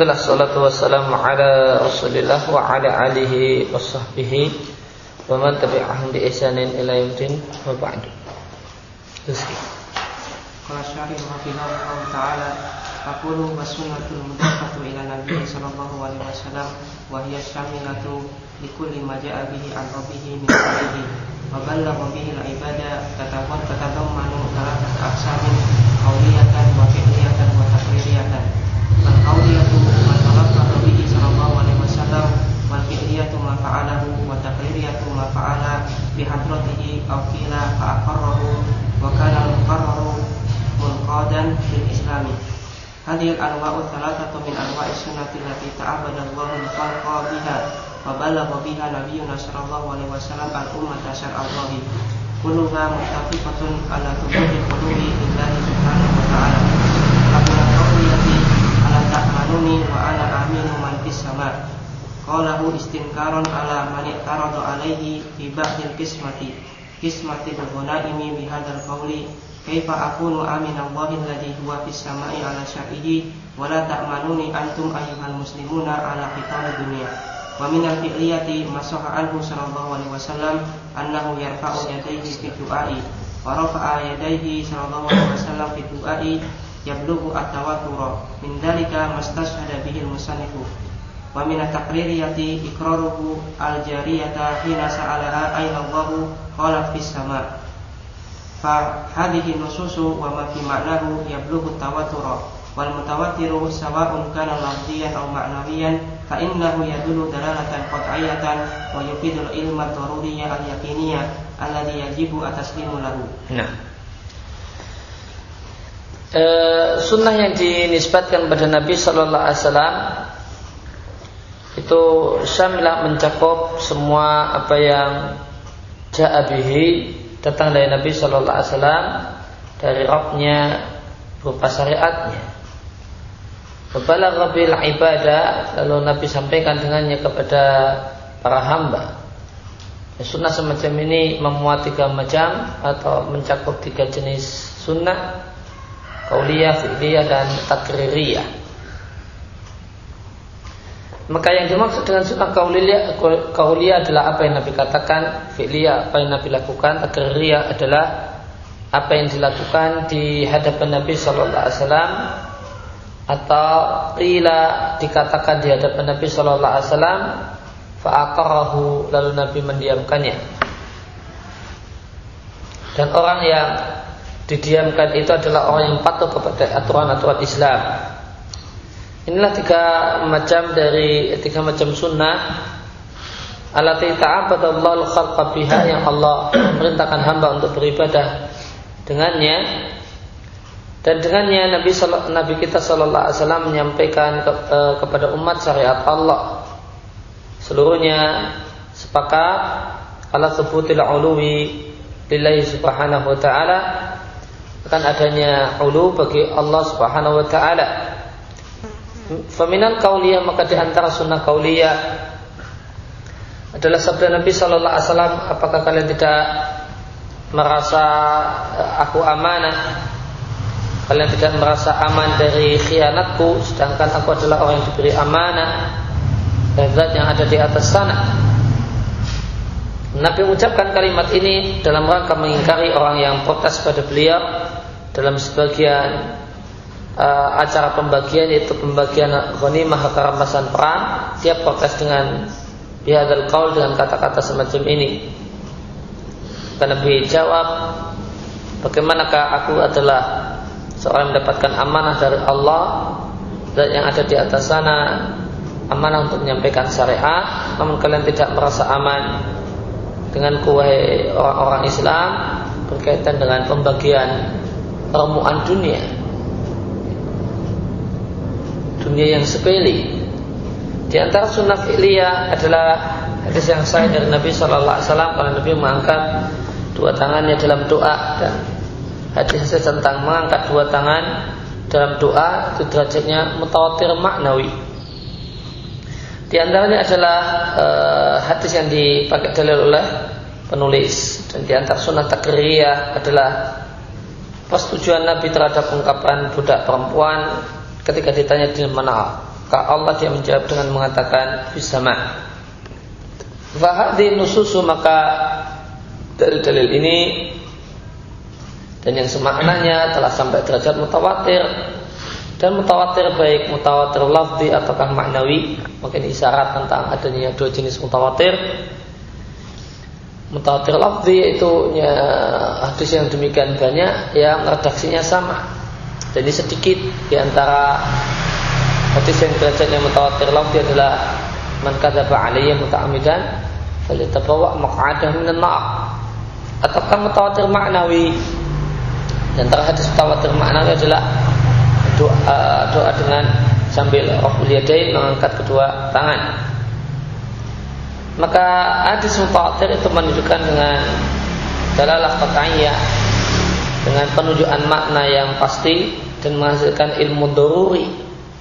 Alhamdulillah salatu wassalamu ala Rasulillah wa ala alihi wa sahbihi wa man tabi'ahum bi ihsanin ila yaumil wa ba'du. Rizki. Qala syarih rahimahullah taala aqulu wa sunnatul mudafatu ila nabi sallallahu alaihi wasallam wa hiya syamilatu li kulli ma ja'a bihi an rabbih min qawlihi wa ballagha bihi al-ibada tatawat tatadammanu thalathata aqsamin qawliyatan wa fi'liyatan wa taqririyatan Al-qawliyatu ma talaffaqa bihi sallallahu alaihi wasallam wal fi'liyatu ma fa'alahu wa taqririyatu ma fa'ala bi hadratihi aw qila fa aqarrahu wa al-muqarraru munqadan bil islami allati ta'abbada Allahu al-khalqa biha wa balagha biha nabiyyuna sallallahu alaihi wasallam al-ummata syar'allahi kulluha muttafiqatun ala thubuti qulubi billahi subhanahu wa ta'ala ta'manuni wa ana aminu man fis sama. Qalahu istinkaron ala man i'tarada alaihi fi ba'dil qismati qismati ghanaimi bi hadzal qawli kaifa akunu aminallahi alladhi huwa fis sama'i ala syar'ihi wa la ta'manuni antum ayyuhal muslimuna ala qital dunya. Wa min al-fi'liyati masaha anhu sallallahu alaihi wasallam annahu yarfa'u yadayhi fi du'ai. Wa rafa'a yadayhi sallallahu alaihi wasallam fi du'ai yablughu at-tawatur min dalika mastashhada bihi al-musannifu. Wa min at-taqririyati iqraruhu al-jariyata hina sa'alaha ayna Allahu qala fis sama. Fa hadhihi nususu wa ma fi ma'nahu yablughu at-tawatur wal mutawatiru sawa'un kana lafziyan aw ma'nawiyan fa innahu yadullu dalalatan qat'iyatan wa yufidul ilma daruriyya al-yaqiniyya alladhi yajibu ataslimu lahu. Nah e, sunnah yang dinisbatkan pada Nabi Shallallahu Alaihi Wasallam itu syamilah mencakup semua apa yang ja'abihi datang dari Nabi Shallallahu Alaihi Wasallam dari rohnya berupa syariatnya. Kepala Rabil ibadah lalu Nabi sampaikan dengannya kepada para hamba. Ya, sunnah semacam ini memuat tiga macam atau mencakup tiga jenis sunnah kauliyah, fi'liyah dan takririyah. Maka yang dimaksud dengan sunnah kauliyah, kauliyah adalah apa yang Nabi katakan, fi'liyah apa yang Nabi lakukan, takririyah adalah apa yang dilakukan di hadapan Nabi Shallallahu Alaihi Wasallam atau qila dikatakan di hadapan Nabi Shallallahu Alaihi Wasallam faakarahu lalu Nabi mendiamkannya dan orang yang didiamkan itu adalah orang yang patuh kepada aturan-aturan Islam. Inilah tiga macam dari tiga macam sunnah. Alati ta'abadallahu khalqa biha yang Allah memerintahkan hamba untuk beribadah dengannya. Dan dengannya Nabi Nabi kita Shallallahu Alaihi Wasallam menyampaikan ke, e, kepada umat syariat Allah. Seluruhnya sepakat. Ala sebutil uluwi lillahi subhanahu wa ta'ala akan adanya ulu bagi Allah Subhanahu wa taala. Faminal kauliyah maka di antara sunnah kauliyah adalah sabda Nabi Shallallahu Alaihi Wasallam apakah kalian tidak merasa eh, aku amanah? Kalian tidak merasa aman dari khianatku sedangkan aku adalah orang yang diberi amanah dan zat yang ada di atas sana. Nabi mengucapkan kalimat ini dalam rangka mengingkari orang yang protes pada beliau dalam sebagian uh, acara pembagian yaitu pembagian ghanimah harta rampasan perang dia protes dengan bihadal qaul dengan kata-kata semacam ini. Karena Nabi jawab bagaimanakah aku adalah seorang yang mendapatkan amanah dari Allah dan yang ada di atas sana amanah untuk menyampaikan syariat namun kalian tidak merasa aman dengan kuwai orang-orang Islam berkaitan dengan pembagian ramuan dunia. Dunia yang sepele. Di antara sunnah fi'liyah adalah hadis yang saya dari Nabi Shallallahu Alaihi Wasallam. Karena Nabi mengangkat dua tangannya dalam doa dan hadis tentang mengangkat dua tangan dalam doa itu derajatnya mutawatir maknawi. Di antaranya adalah uh, hadis yang dipakai dalil oleh penulis. Dan di antara sunnah takriyah adalah persetujuan Nabi terhadap ungkapan budak perempuan ketika ditanya di mana maka Allah dia menjawab dengan mengatakan bisama. Fahadi nususu maka dari dalil ini dan yang semaknanya telah sampai derajat mutawatir. Dan mutawatir baik mutawatir lafzi ataukah maknawi mungkin isyarat tentang adanya dua jenis mutawatir mutawatir lafzi itu ya, hadis yang demikian banyak yang redaksinya sama. Jadi sedikit di antara hadis yang derajatnya mutawatir lafzi adalah man kadzaba alayya muta'ammidan falyatabawa maq'adahu minan nar. Ataukah mutawatir maknawi dan antara hadis mutawatir maknawi adalah doa, doa dengan sambil raful yadain mengangkat kedua tangan maka hadis mutawatir itu menunjukkan dengan dalalah qat'iyah dengan penunjukan makna yang pasti dan menghasilkan ilmu doruri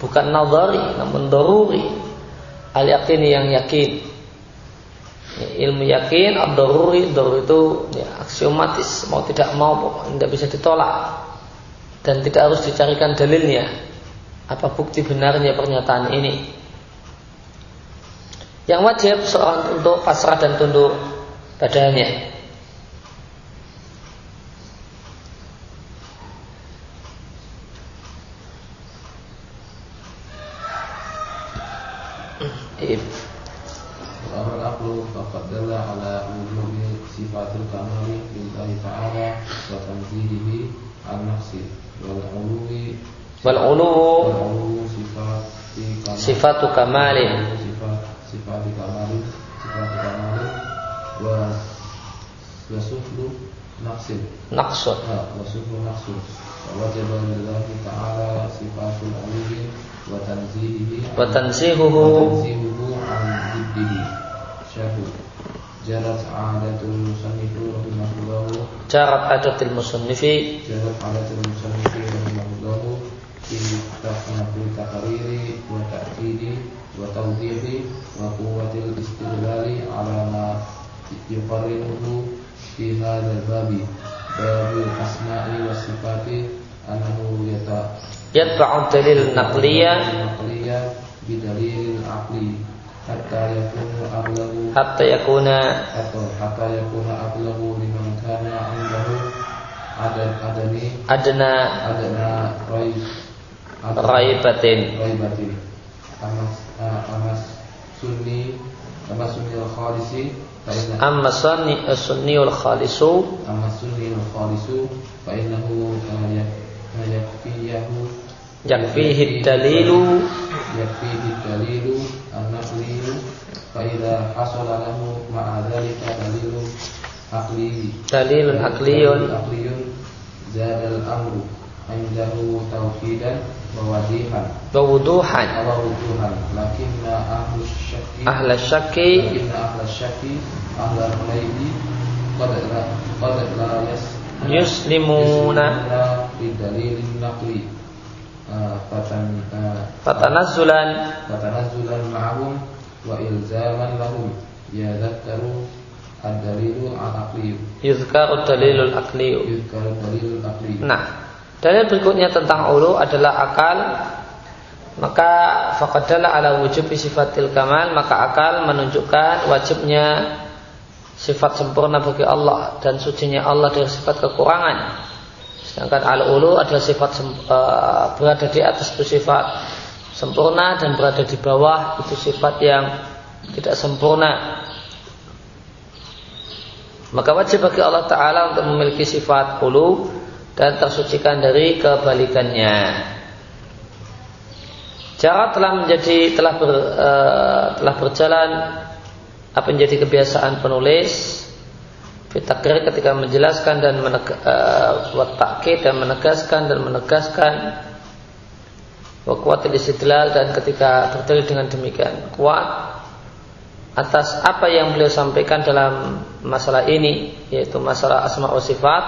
bukan nadari namun doruri al yakin yang yakin. Ya, ilmu yakin ad-daruri daruri itu ya, aksiomatis mau tidak mau tidak bisa ditolak. Dan tidak harus dicarikan dalilnya apa bukti benarnya pernyataan ini yang wajib seorang untuk pasrah dan tunduk padanya nafsi wal uluwi wal uluwu wal uluwu sifati kamali naqsun. Wa suflu nafsin wajib lillahi ta'ala sifatul uluwi wa tanzihihi wa tanzihuhu. an diddihi syahu jarat adatul musannifu rahimahullahu jarat adatil musannifi. Jarat adatul musannifi rahimahullahu fi tahnafi takariri wa ta'kidi wa tawdihi wa quwwatil istidlali ala ma yuqarrinuhu fi hadzal babi babil asma'i wa sifati annahu yata yatba'u dalil naqliyah. Naqliyah bidalil aqli hatta yakunu aghlabu hatta yakuna hatta yakuna aghlabu liman kana indahu adad adani adna raibatin. raibatin. Amas amas sunni amas sunni al khalisi fa inna amma sunni sunniul khalisu. Amas sunni al khalisu fa innahu ah, yak- ah, yakfiyahu. Yakfihi dalilu. Yakfihi dalilu an-naqliyu fa idza hasala lahu ma'a dhalika dalilun aqli dalilun aqliyun aqliyun zada al-amru indahu tawhidan wa wadihan wa wuduhan wa wuduhan lakinna ahlu syakki ahla syakki lakinna ahlu syakki ahlu al-ghaibi qad la qad la yas yuslimuna bidalilin naqli Ah, fatan ah, fatanazzulan فتنزلا معهم وإلزاما لهم يذكر الدليل العقلي yuzkaru dalilul aqliyu يذكر الدليل العقلي Nah, dalil berikutnya tentang ulu adalah akal. Maka faqadala ala wujub sifatil kamal, maka akal menunjukkan wajibnya sifat sempurna bagi Allah dan sucinya Allah dari sifat kekurangan. Sedangkan al ulu adalah sifat eh, berada di atas itu sifat sempurna dan berada di bawah itu sifat yang tidak sempurna. Maka wajib bagi Allah Ta'ala untuk memiliki sifat ulu dan tersucikan dari kebalikannya. Cara telah menjadi telah ber, eh, telah berjalan apa menjadi kebiasaan penulis Fitakir ketika menjelaskan dan meneg, uh, dan menegaskan dan menegaskan wa kuatil istidlal dan ketika berdalil dengan demikian kuat atas apa yang beliau sampaikan dalam masalah ini yaitu masalah asma wa sifat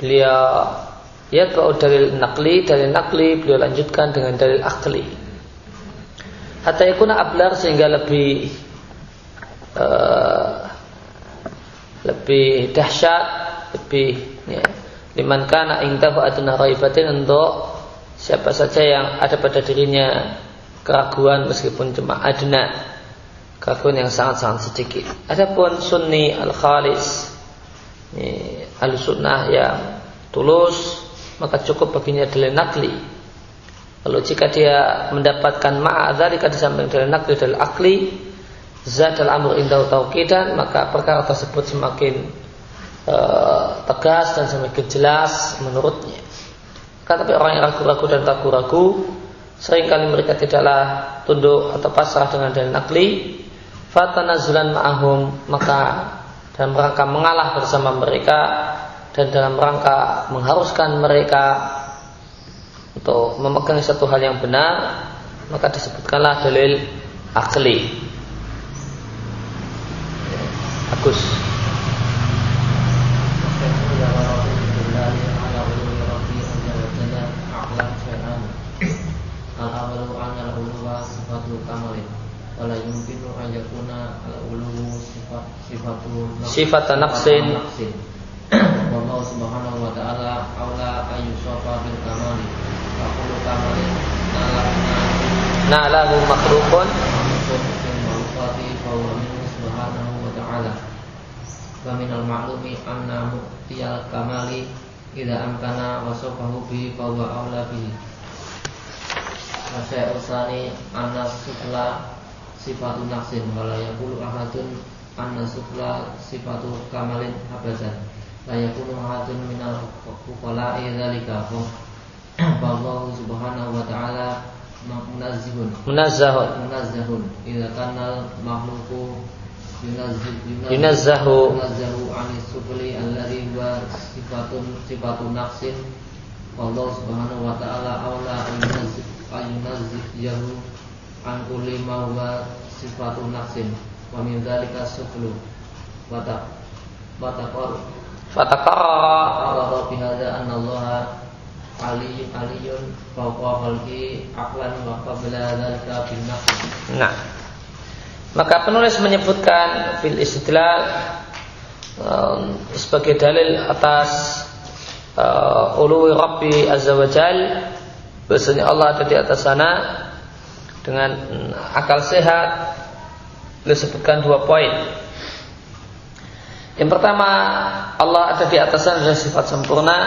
beliau ya dalil nakli dalil nakli beliau lanjutkan dengan dalil akli hatta yakuna ablar sehingga lebih uh, lebih dahsyat lebih ya, liman kana adna raibatin untuk siapa saja yang ada pada dirinya keraguan meskipun cuma adna keraguan yang sangat-sangat sedikit. Adapun sunni al-khalis al-sunnah yang tulus maka cukup baginya dalil nakli. Lalu jika dia mendapatkan ma'adzalika di samping dalil nakli dalil akli zat al-amr indahu tauqidan maka perkara tersebut semakin uh, tegas dan semakin jelas menurutnya. Kan tapi orang yang ragu-ragu dan ragu-ragu sering kali mereka tidaklah tunduk atau pasrah dengan dalil nakli fatanazulan ma'ahum maka dalam rangka mengalah bersama mereka dan dalam rangka mengharuskan mereka untuk memegang satu hal yang benar maka disebutkanlah dalil akli Agus Wala yumkinu sifat sifatu Sifat naqsin Wallahu subhanahu wa ta'ala Aula bil kamali. Na'lahu Makhlukun Bil ma'rufati Fawwa minhu subhanahu wa ta'ala. Wa minal ma'lumi Anna mu'tiyal kamali Ida amkana wasofahu bihi Fawwa awla bihi sifatu nafsin wala yakulu ahadun anna sufla sifatu kamalin abadan. La yakulu ahadun minal fuqala'i dzalika. Wallahu subhanahu wa ta'ala munazzihun. Munazzahun. Munazzahun. Idza kana makhluqu yunazzahu. yunazzahu ani sufli alladhi huwa sifatun sifatu nafsin Allah subhanahu wa ta'ala awla ayunazziyahu an kulli ma huwa sifatu nafsin wa min dzalika suflu wa ta wa taqar Fatakara Allah bi hadza anna Allah ali aliyun fawqa khalqi aqlan wa qabla dzalika bin nafs Nah. Maka penulis menyebutkan fil istidlal um, sebagai dalil atas uh, uluwi Rabbi Azza wa Jal bahasanya Allah ada di atas sana dengan akal sehat beliau sebutkan dua poin yang pertama Allah ada di atas sana adalah sifat sempurna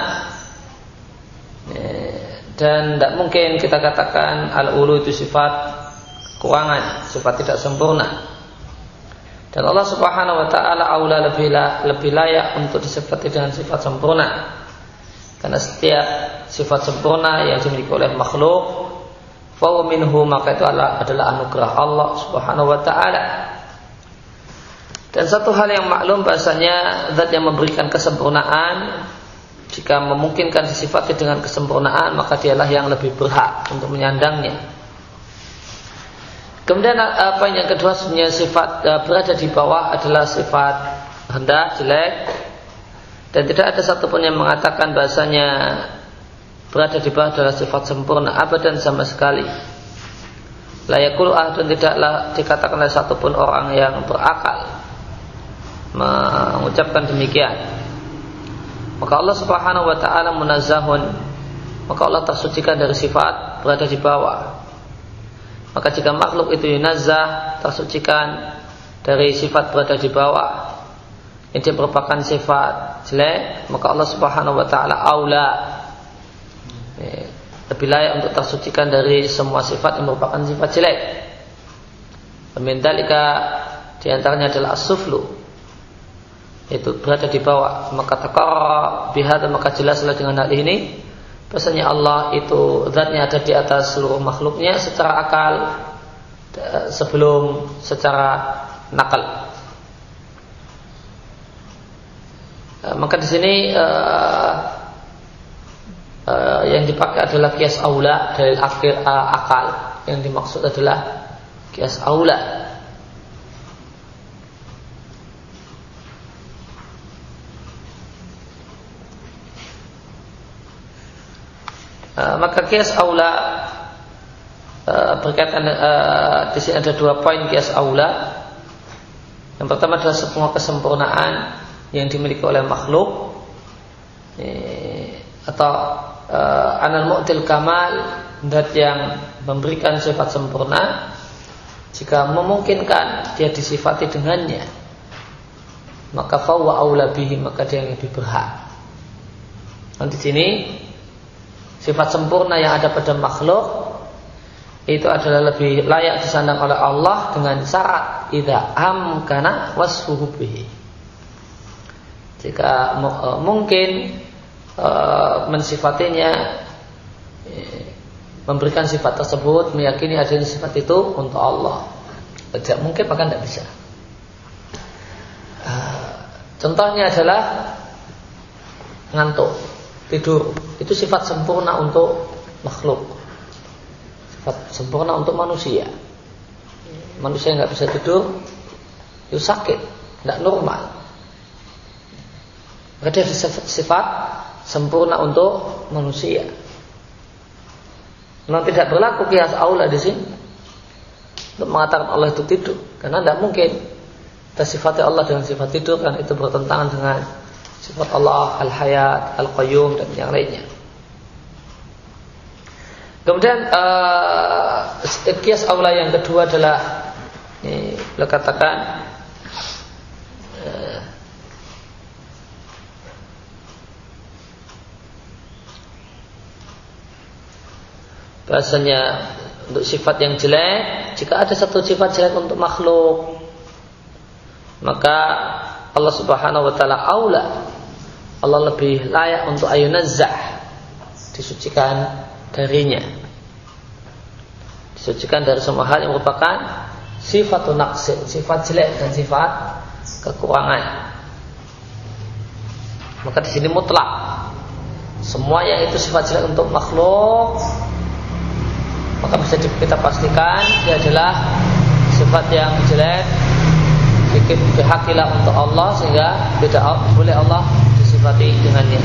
dan tidak mungkin kita katakan al-ulu itu sifat kekurangan, sifat tidak sempurna. Dan Allah Subhanahu wa taala aula lebih lebih layak untuk disifati dengan sifat sempurna. Karena setiap sifat sempurna yang dimiliki oleh makhluk fa minhu maka itu adalah, adalah anugerah Allah Subhanahu wa taala. Dan satu hal yang maklum bahasanya zat yang memberikan kesempurnaan jika memungkinkan disifati dengan kesempurnaan maka dialah yang lebih berhak untuk menyandangnya. Kemudian apa yang kedua sebenarnya sifat uh, berada di bawah adalah sifat hendak jelek dan tidak ada satupun yang mengatakan bahasanya berada di bawah adalah sifat sempurna abadan sama sekali. Layakul dan tidaklah dikatakan oleh satupun orang yang berakal. Mengucapkan demikian. Maka Allah Subhanahu wa taala munazzahun. Maka Allah tersucikan dari sifat berada di bawah. Maka jika makhluk itu yunazah tersucikan dari sifat berada di bawah. Ini merupakan sifat jelek maka Allah Subhanahu wa taala aula lebih layak untuk tersucikan dari semua sifat yang merupakan sifat jelek. Pemindalika di antaranya adalah asuflu itu berada di bawah maka takara bihada maka jelaslah dengan hal ini Bahasanya Allah itu zatnya ada di atas seluruh makhluknya secara akal sebelum secara nakal. Eh, maka di sini uh, yang dipakai adalah kias aula dari akhir uh, akal. Yang dimaksud adalah kias aula. Uh, maka kias aula uh, berkaitan uh, di sini ada dua poin kias aula. Yang pertama adalah semua kesempurnaan yang dimiliki oleh makhluk eh, atau uh, anal mu'til kamal dat yang memberikan sifat sempurna jika memungkinkan dia disifati dengannya maka fawa aula bihi maka dia yang lebih berhak. Nanti sini sifat sempurna yang ada pada makhluk itu adalah lebih layak disandang oleh Allah dengan syarat idza amkana wasfuhu bihi. Jika e, mungkin e, mensifatinya e, memberikan sifat tersebut meyakini adanya sifat itu untuk Allah. Tidak mungkin maka tidak bisa. Contohnya adalah ngantuk, tidur. Itu sifat sempurna untuk makhluk sempurna untuk manusia. Manusia nggak bisa tidur, itu sakit, nggak normal. Ada sifat, sifat sempurna untuk manusia. Memang tidak berlaku kias aula di sini untuk mengatakan Allah itu tidur, karena tidak mungkin kita Allah dengan sifat tidur kan itu bertentangan dengan sifat Allah al-hayat, al-qayyum dan yang lainnya. Kemudian uh, kias aula yang kedua adalah ini katakan bahasanya untuk sifat yang jelek jika ada satu sifat jelek untuk makhluk maka Allah Subhanahu wa taala aula Allah lebih layak untuk ayunazzah disucikan darinya. Disucikan dari semua hal yang merupakan sifat naqsin, sifat jelek dan sifat kekurangan. Maka di sini mutlak semua yang itu sifat jelek untuk makhluk maka bisa kita pastikan dia adalah sifat yang jelek sedikit berhakilah untuk Allah sehingga tidak boleh Allah disifati dengannya.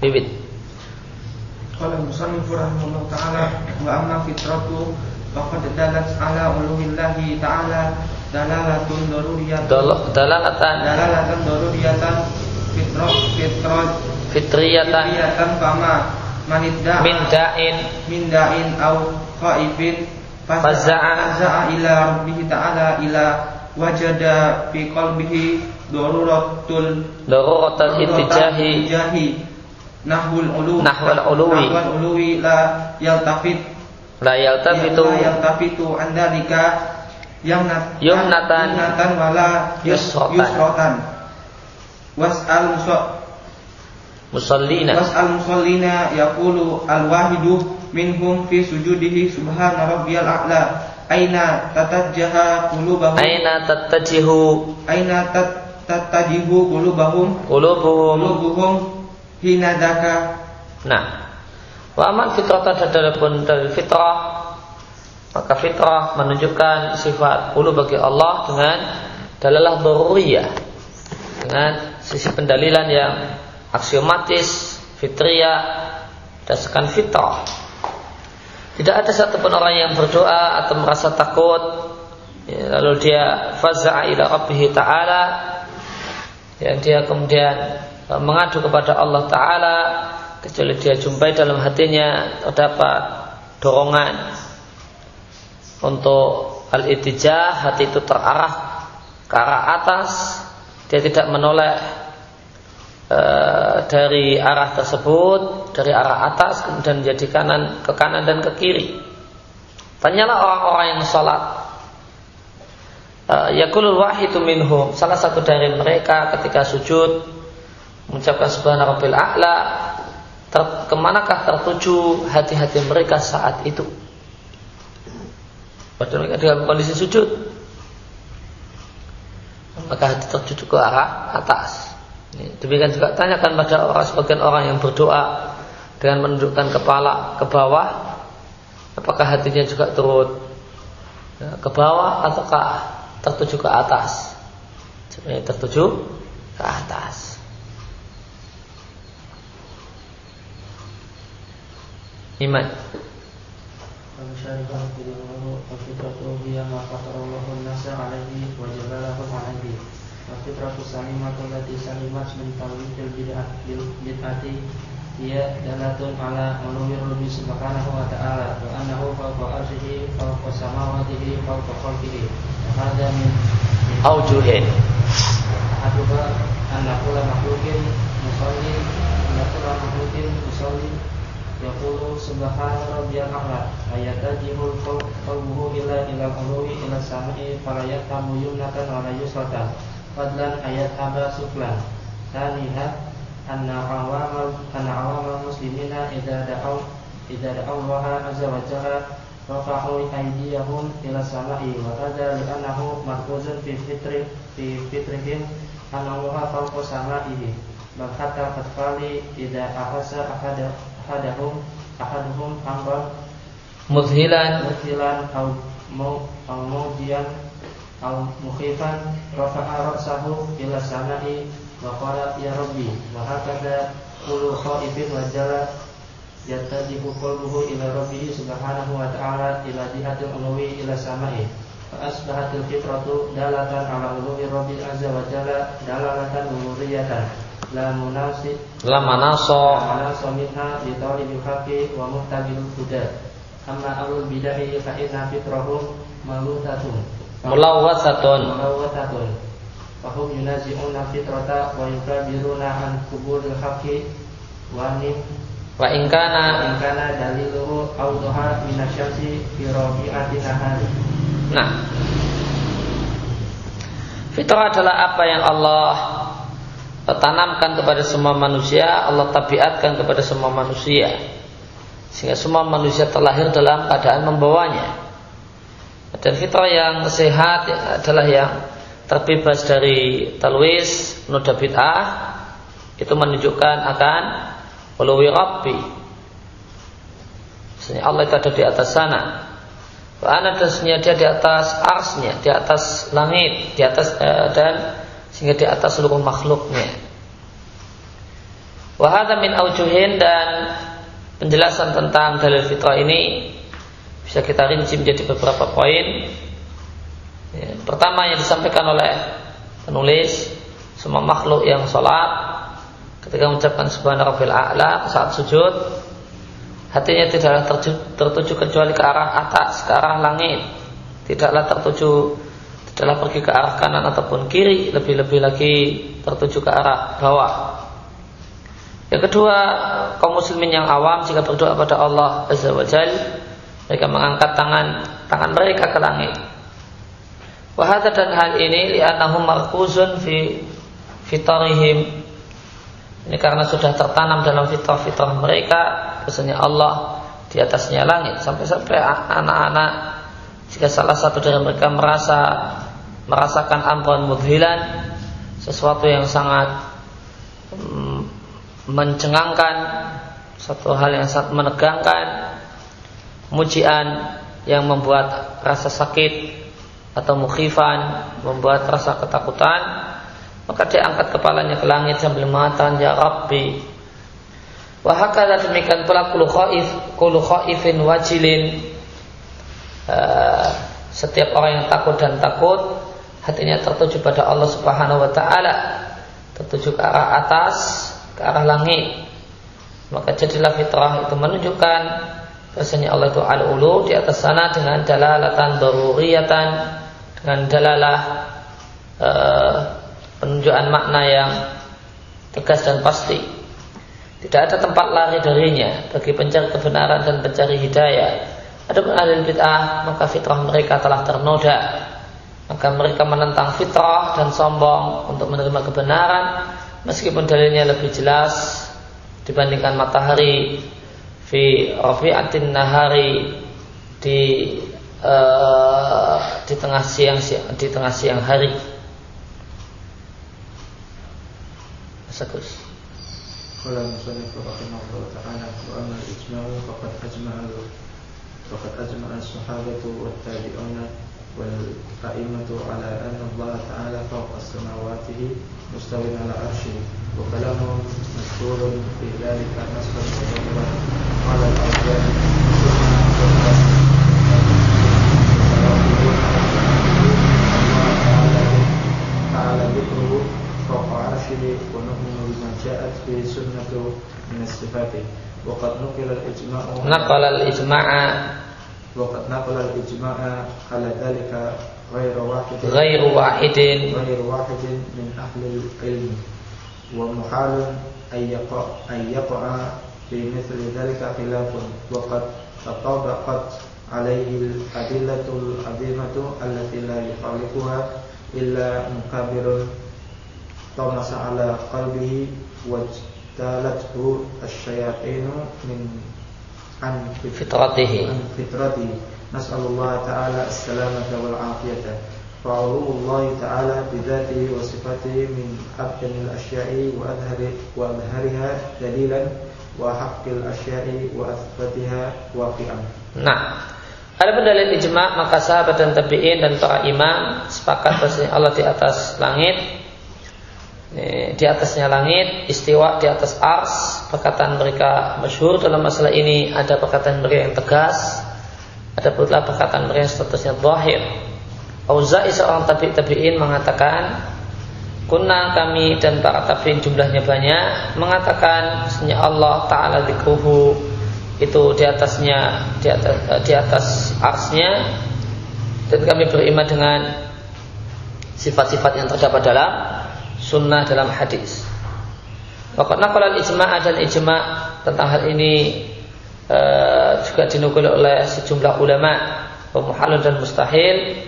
Bibit. Qala musannif rahimahullah taala wa amma fitratu faqad dalat ala ulumillahi taala dalalatun daruriyatan. Dalalatan. Dalalatan daruriyatan. Fitrah fitrah. Fitriyatan. Fitriyatan fama. Manidda. Min da'in. Min da'in au khaifin. Faza'a faza'a ila rabbih ta'ala ila wajada fi qalbihi daruratul daruratul ittijahi nahwul ulu nahwul uluwi. Nahwul uluwi la yaltafit. La yaltafitu. La yaltafitu andalika yamnat yumnatan yumnatan wala yusrotan, yusrotan. was'al musallina. Was'al musallina yaqulu al wahidu minhum fi sujudihi subhana rabbiyal a'la. Aina tatajjaha qulubahum aina tatajihu aina tatajihu qulubahum qulubuhum qulubuhum hina daka. Nah, wa amal fitrah pun dari fitrah maka fitrah menunjukkan sifat ulu bagi Allah dengan dalalah daruriyah dengan sisi pendalilan yang aksiomatis fitriyah dasarkan fitrah. Tidak ada satupun orang yang berdoa atau merasa takut. Ya, lalu dia faza'a ila rabbih ta'ala. Yang dia kemudian Eh, mengadu kepada Allah Ta'ala. Kecuali dia jumpai dalam hatinya terdapat dorongan untuk al-itijah hati itu terarah ke arah atas. Dia tidak menoleh e, dari arah tersebut dari arah atas kemudian menjadi kanan ke kanan dan ke kiri. Tanyalah orang-orang yang sholat. E, yakulul wahidu minhum. Salah satu dari mereka ketika sujud mengucapkan rabbil a'la. Ter, ke manakah tertuju hati-hati mereka saat itu padahal mereka dalam kondisi sujud. Maka hati tertuju ke arah atas. Demikian juga tanyakan pada orang sebagian orang yang berdoa dengan menundukkan kepala ke bawah apakah hatinya juga turut ya, ke bawah ataukah tertuju ke atas? Sebenarnya tertuju ke atas. Iman شاربا فدينه وفطرته هي ما فطر الله الناس عليه وجبلهم عليه والفطرة السليمة التي سلمت من توليد البدعة هي دالة على علو ربي سبحانه وتعالى وأنه فوق عرشه فوق سماواته فوق خلقه وهذا من أوجه أحدها أن كل مخلوق مصلي أن كل مخلوق yaqulu subhana rabbiyal a'la ayatajihul qalbuhu ila ila qulubi ila sama'i fala yaqamu yumnatan wa la fadlan ayat haba suflan taniha anna awamal anna awamal muslimina idza da'aw idza da'aw Allah azza wa jalla rafahu aydiyahum ila sama'i wa qadara li annahu marquzun fi fitri fi fitrihim anna Allah fawqa sama'ihi bal hatta ahasa ahadahu ahadahum ahaduhum hambal mudhilan mudhilan au mau au maudian au mukhifan rafa'a ra'sahu ila sama'i wa qala ya rabbi wa hakadha qulu khaifin wa jala yatadi qulbuhu ila rabbih subhanahu wa ta'ala ila jihatil ulwi ila sama'i fa asbahatil fitratu dalatan ala ulumi rabbil azza wa jalla dalalatan uluriyatan la munasi la manaso. La manaso minha li talibil haqqi wa muhtabil huda. Amma alul bidahi fa inna fitrahum maluthatun mulawwasatun. Mulawwasatun. Fahum yunazi'una fitrata wa yukabiruna an kuburil haqqi wa nim wa inkana inkana daliluhu awduha minasyamsi fi rabi'ati nahari nah. Fitrah adalah apa yang Allah tanamkan kepada semua manusia Allah tabiatkan kepada semua manusia sehingga semua manusia terlahir dalam keadaan membawanya dan fitrah yang sehat adalah yang terbebas dari talwis, noda bid'ah itu menunjukkan akan uluwi rabbi. Maksudnya Allah itu ada di atas sana. Ana dan dia di atas arsnya, di atas langit, di atas eh, dan sehingga di atas seluruh makhluknya. Wahada min aujuhin dan penjelasan tentang dalil fitrah ini bisa kita rinci menjadi beberapa poin. Ya, pertama yang disampaikan oleh penulis semua makhluk yang sholat ketika mengucapkan subhana rabbil a'la saat sujud hatinya tidaklah tertuju, tertuju kecuali ke arah atas, ke arah langit. Tidaklah tertuju tidaklah pergi ke arah kanan ataupun kiri, lebih-lebih lagi tertuju ke arah bawah. Yang kedua, kaum muslimin yang awam jika berdoa pada Allah Azza wa Jalla mereka mengangkat tangan tangan mereka ke langit. Wahada dan hal ini li'annahum markuzun fi fitarihim. Ini karena sudah tertanam dalam fitrah-fitrah mereka Biasanya Allah di atasnya langit Sampai-sampai anak-anak Jika salah satu dari mereka merasa Merasakan ampuan mudhilan Sesuatu yang sangat mm, Mencengangkan Satu hal yang sangat menegangkan mujian yang membuat rasa sakit atau mukhifan membuat rasa ketakutan maka dia angkat kepalanya ke langit sambil mengatakan ya Rabbi wahakala demikian pula kulu khaif kulu khaifin wajilin. Uh, setiap orang yang takut dan takut hatinya tertuju pada Allah Subhanahu wa taala tertuju ke arah atas ke arah langit maka jadilah fitrah itu menunjukkan Rasanya Allah itu al-ulu di atas sana dengan dalalatan daruriyatan dengan dalalah e, penunjukan makna yang tegas dan pasti. Tidak ada tempat lari darinya bagi pencari kebenaran dan pencari hidayah. Adapun ahli bid'ah maka fitrah mereka telah ternoda. Maka mereka menentang fitrah dan sombong untuk menerima kebenaran meskipun dalilnya lebih jelas dibandingkan matahari fi rafi'atin nahari di uh, di tengah siang di tengah siang hari. Sakus. قال المصنف رحمه الله تعالى وأما الإجماع فقد أجمع فقد أجمع الصحابة والتابعون والقائمة على أن الله تعالى فوق السماوات مستوي على عرشه وكلامه مشهور في ذلك نصا كثيرا على الأرجاء. تعالى ذكره فوق عرشه ونؤمن بما جاءت به سنته من وقد نقل الإجماع نقل الإجماع وقد نقل الإجماع على ذلك غير واحد. غير واحد. غير واحد من أهل العلم. ومحال أن يقع أن يقع في مثل ذلك خلاف. وقد تطابقت عليه الأدلة العظيمة التي لا يخالفها إلا مكابر طمس على قلبه واجتالته الشياطين من عن فطرته عن فطرته نسأل الله تعالى السلامة والعافية فعلو الله تعالى بذاته وصفاته من أبطن الأشياء وأظهر وأظهرها دليلا وحق الأشياء وأثبتها واقعا Nah, ada dalil ijma maka sahabat dan tabi'in dan para imam sepakat bahwa Allah di atas langit di atasnya langit, istiwa di atas ars, perkataan mereka masyhur dalam masalah ini, ada perkataan mereka yang tegas, ada pula perkataan mereka yang statusnya zahir. Auza'i seorang tabi tabi'in mengatakan, Kunna kami dan para tabi'in jumlahnya banyak mengatakan sesungguhnya Allah Ta'ala dikuhu itu di atasnya di atas, di atas arsnya dan kami beriman dengan sifat-sifat yang terdapat dalam sunnah dalam hadis. Waqat naqala ijma' dan ijma' tentang hal ini e, juga dinukil oleh sejumlah ulama pemuhalun dan mustahil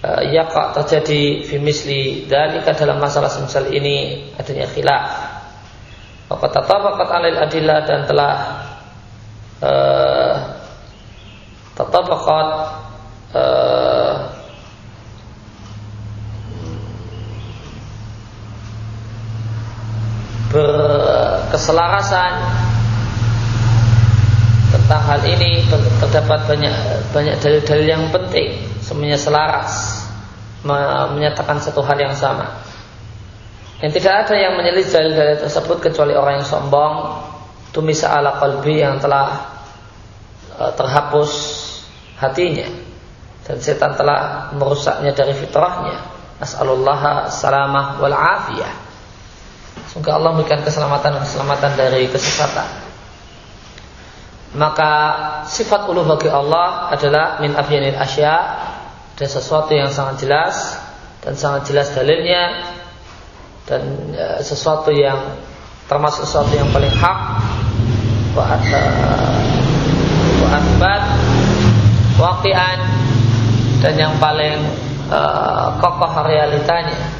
e, yaqa terjadi fi misli dalika dalam masalah semisal ini adanya khilaf. Waqat tatabaqat alil adillah dan telah e, tatabaqat e, berkeselarasan tentang hal ini terdapat banyak banyak dalil-dalil yang penting semuanya selaras menyatakan satu hal yang sama. Yang tidak ada yang menyelis dalil-dalil tersebut kecuali orang yang sombong tumisa ala qalbi yang telah e, terhapus hatinya. Dan setan telah merusaknya dari fitrahnya. Nas'alullah salamah wal afiyah Semoga Allah memberikan keselamatan dan keselamatan dari kesesatan. Maka sifat uluh bagi Allah adalah min afyanil asya. Dan sesuatu yang sangat jelas dan sangat jelas dalilnya. Dan e, sesuatu yang termasuk sesuatu yang paling hak. Wa asbat waqian dan yang paling uh, kokoh realitanya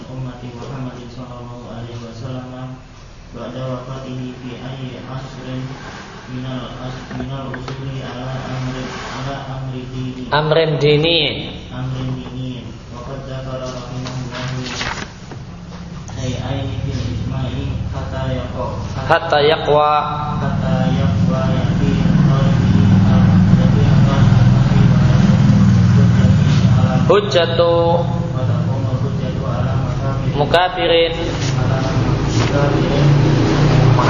بعد وفاته في أي عصر من من الأصول على أمر على أمر ديني أمر ديني أمر ديني وقد ذكر رحمه الله شيئين في الإجماع حتى يقوى حتى يقوى حتى يقوى في حجة مكافر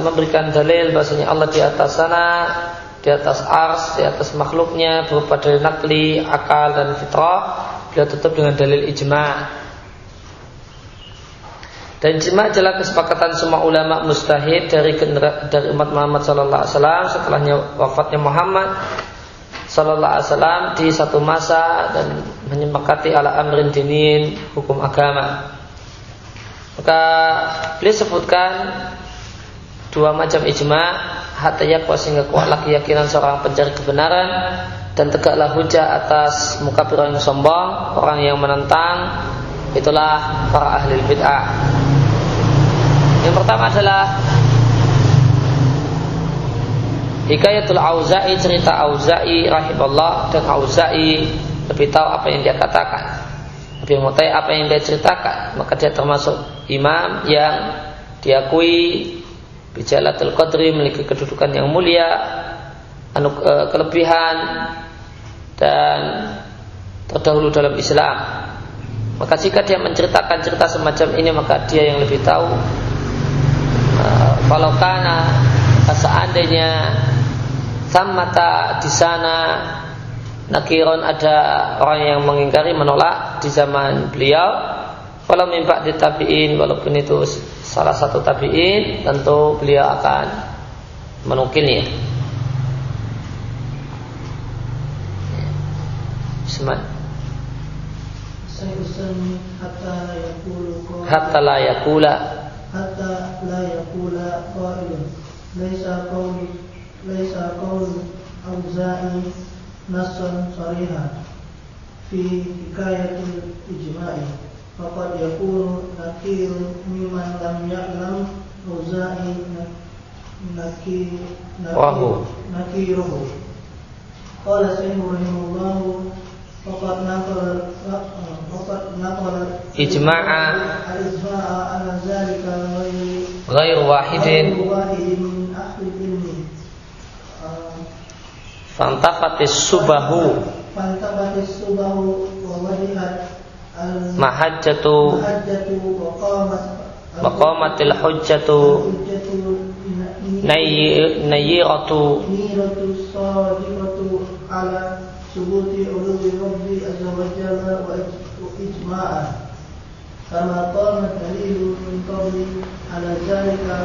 memberikan dalil bahasanya Allah di atas sana, di atas ars, di atas makhluknya berupa dalil nakli, akal dan fitrah, beliau tutup dengan dalil ijma. Dan ijma adalah kesepakatan semua ulama mustahid dari dari umat Muhammad sallallahu alaihi wasallam setelahnya wafatnya Muhammad Sallallahu Alaihi Wasallam di satu masa dan menyepakati ala amrin dinin hukum agama. Maka beliau sebutkan dua macam ijma hatta yakwa sehingga kuatlah keyakinan seorang pencari kebenaran dan tegaklah hujah atas muka yang sombong orang yang menentang itulah para ahli bid'ah. Yang pertama adalah Hikayatul Auza'i cerita Auza'i rahimahullah dan Auza'i lebih tahu apa yang dia katakan. Lebih mengetahui apa yang dia ceritakan, maka dia termasuk imam yang diakui bijalatul qadri memiliki kedudukan yang mulia, e, kelebihan dan terdahulu dalam Islam. Maka jika dia menceritakan cerita semacam ini maka dia yang lebih tahu. Kalau karena seandainya Samata di sana Nakiron ada orang yang mengingkari menolak di zaman beliau kalau mimpak di tabiin walaupun itu salah satu tabi'in tentu beliau akan menukilnya. Bismillah. Hatta la yakula hatta la yakula qailun. Laisa qawli laisa qawlu auza'i nassan sarihan. Fi hikayatil ijma'i فقد يكون نكير ممن لم يعلم أوزاعي نكير نكيره قال سيد رحمه الله فقد نقل فقد نقل إجماع الإجماع على ذلك غير غير واحد غير واحد من أهل العلم Mahajjatu Maqamatil hujjatu Nayyiratu ala subuti uluwi rabbi azza wa jalla wa ijma'an Kama qamat dalilu min qabli ala zalika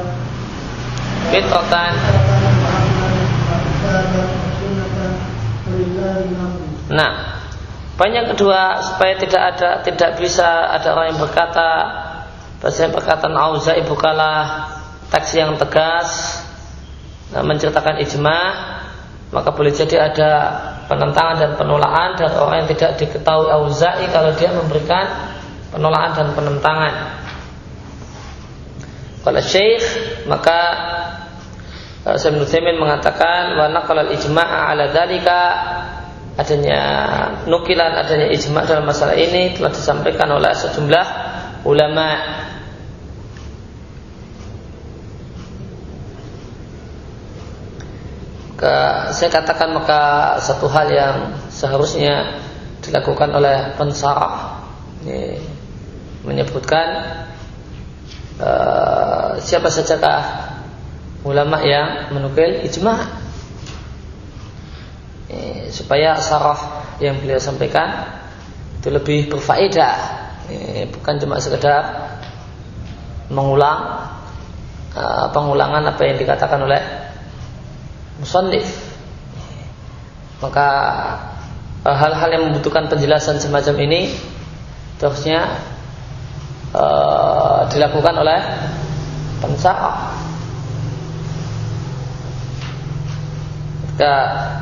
Fitratan Nah, banyak kedua supaya tidak ada tidak bisa ada orang yang berkata bahasa perkataan ibu kalah teks yang tegas menceritakan ijma maka boleh jadi ada penentangan dan penolakan dari orang yang tidak diketahui Auza'i kalau dia memberikan penolakan dan penentangan. Kalau Syekh maka Syekh Nusaimin mengatakan wa naqal al-ijma'a ala dalika adanya nukilan adanya ijma' dalam masalah ini telah disampaikan oleh sejumlah ulama. Maka saya katakan maka satu hal yang seharusnya dilakukan oleh pensarah ini menyebutkan uh, siapa sajakah ulama yang menukil ijma eh, supaya saraf yang beliau sampaikan itu lebih berfaedah. Eh, bukan cuma sekedar mengulang uh, pengulangan apa yang dikatakan oleh musannif. Maka hal-hal yang membutuhkan penjelasan semacam ini terusnya dilakukan oleh pensarah Ketika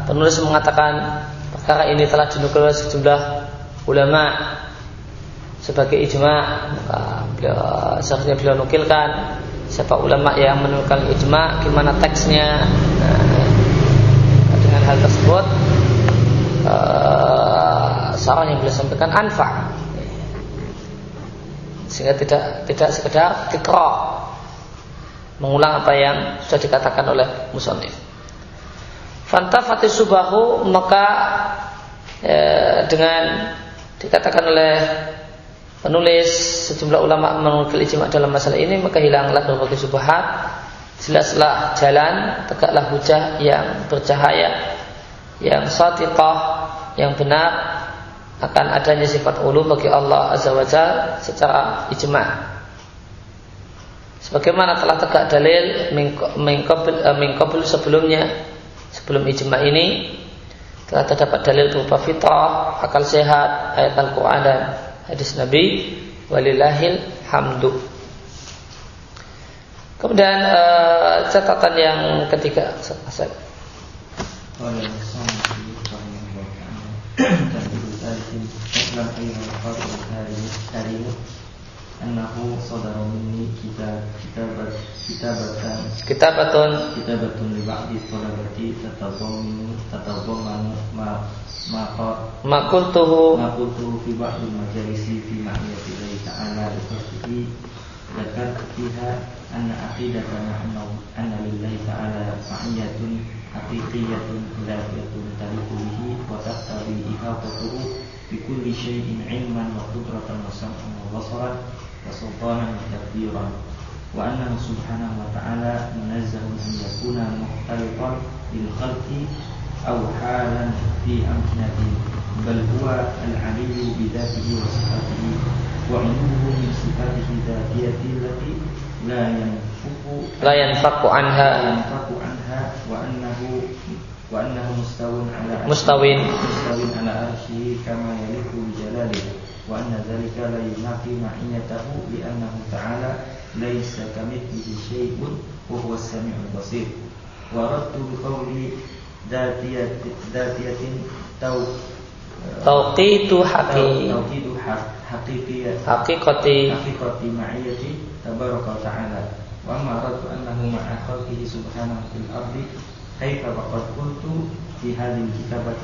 penulis mengatakan perkara ini telah dinukil oleh sejumlah ulama sebagai ijma, maka beliau, seharusnya beliau nukilkan siapa ulama yang menukilkan ijma, gimana teksnya. Nah, dengan hal tersebut, uh, saran yang beliau sampaikan anfa, sehingga tidak tidak sekedar tikro mengulang apa yang sudah dikatakan oleh musonif. Fantafati subahu maka e, dengan dikatakan oleh penulis sejumlah ulama menukil ijma dalam masalah ini maka hilanglah berbagai subhat. Jelaslah jalan tegaklah hujah yang bercahaya yang satiqah yang benar. Akan adanya sifat ulu bagi Allah Azza wa Jal secara ijma. Sebagaimana telah tegak dalil mengkabul eh, sebelumnya sebelum ijma ini telah terdapat dalil berupa fitrah, akal sehat, ayat Al-Quran dan hadis Nabi walillahil hamdu. Kemudian uh, catatan yang ketiga, Ustaz. اعلم أيها القارئ الكريم أنه صدر مني كتاب كتابة كتابة كتابة كتابة لبعض الطلبة تتضمن تتضمن ما ما ما قلته ما قلته في بعض المجالس في معية الله تعالى بفضله ذكرت فيها أن عقيدتنا أن لله تعالى معية حقيقية ذاتية تليق به وتقتضي إحاطته بكل شيء علما وقدرة وسمعا وبصرا وسلطانا وتدبيرا وأنه سبحانه وتعالى منزه أن يكون مختلطا بالخلق أو حالا في أمكنته بل هو العلي بذاته وصفاته وعلوه من صفاته الذاتية التي لا ينفك لا ينفك عنها لا ينفك عنها وأنه وأنه مستو على مستو مستو على عرشه كما يليق بجلاله وأن ذلك لا ينافي معيته لأنه تعالى ليس كمثله شيء وهو السميع البصير. وردت بقولي ذاتية ذاتية تو توقيت حقيقي. توقيت حقيقية حقيقة حقيقة معية تبارك وتعالى. وأما رد أنه مع خلقه سبحانه في الأرض كيف وقد قلت في هذه الكتابة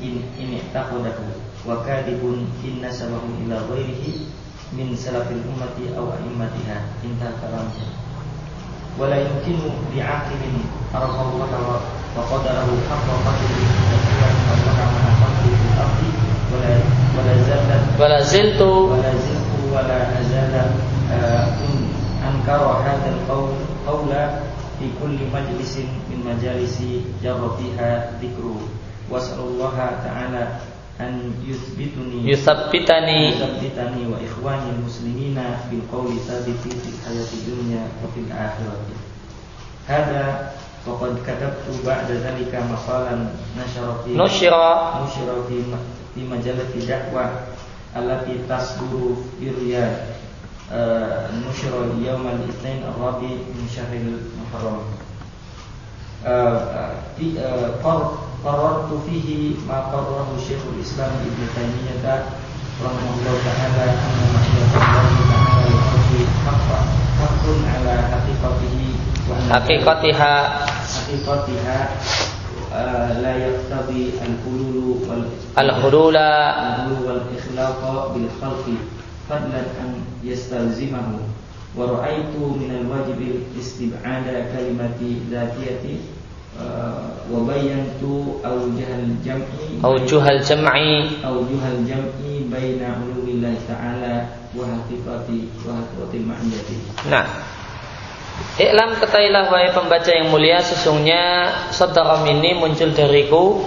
in in taqadahu wa kadibun in nasabahu ila ghairihi min salafil ummati aw a'immatiha. Inta kalamnya wa la yumkinu bi'aqilin arafa Allah wa qadarahu haqqa qadrihi wa Allah ma qadrihi fil ardi wa la wa la zallat wa la ziltu. wa la ziltu wa la azala uh, ankara hadzal qawl qawla fi kulli majlisin min majalisi jarra fiha dhikruhu wasallallahu taala an yusbituni yusabbitani yusabbitani wa ikhwani muslimina fil qawli thabiti fil dunya wa fil akhirati. Hada faqad katabtu ba'da dhalika maqalan nashara fi nushira. nushira fi fi majalati da'wa allati tasduru fi riyad. Uh, nushira yawm al-itsnain ar-rabi qarartu fihi ma qarrahu Syekhul Islam Ibn Taimiyah rahimahullah taala anna mahiyyatullah taala al-ardi haqqan haqqun ala haqiqatihi wa haqiqatiha. Haqiqatiha eh, la yaqtabi al-hulul wal al-hulula. wal ikhlaq bil khalqi fadlan an yastalzimahu wa ra'aytu min al-wajib istib'ada kalimati dzatiyati Eh, wabayantu aujuhal jam'i aujuhal jam'i. Aujuhal jam'i baina ulumillahi ta'ala wa hatifati wa hatifati ma'niyati. Nah. Iklam ketahuilah wahai pembaca yang mulia sesungguhnya saudara ini muncul dariku.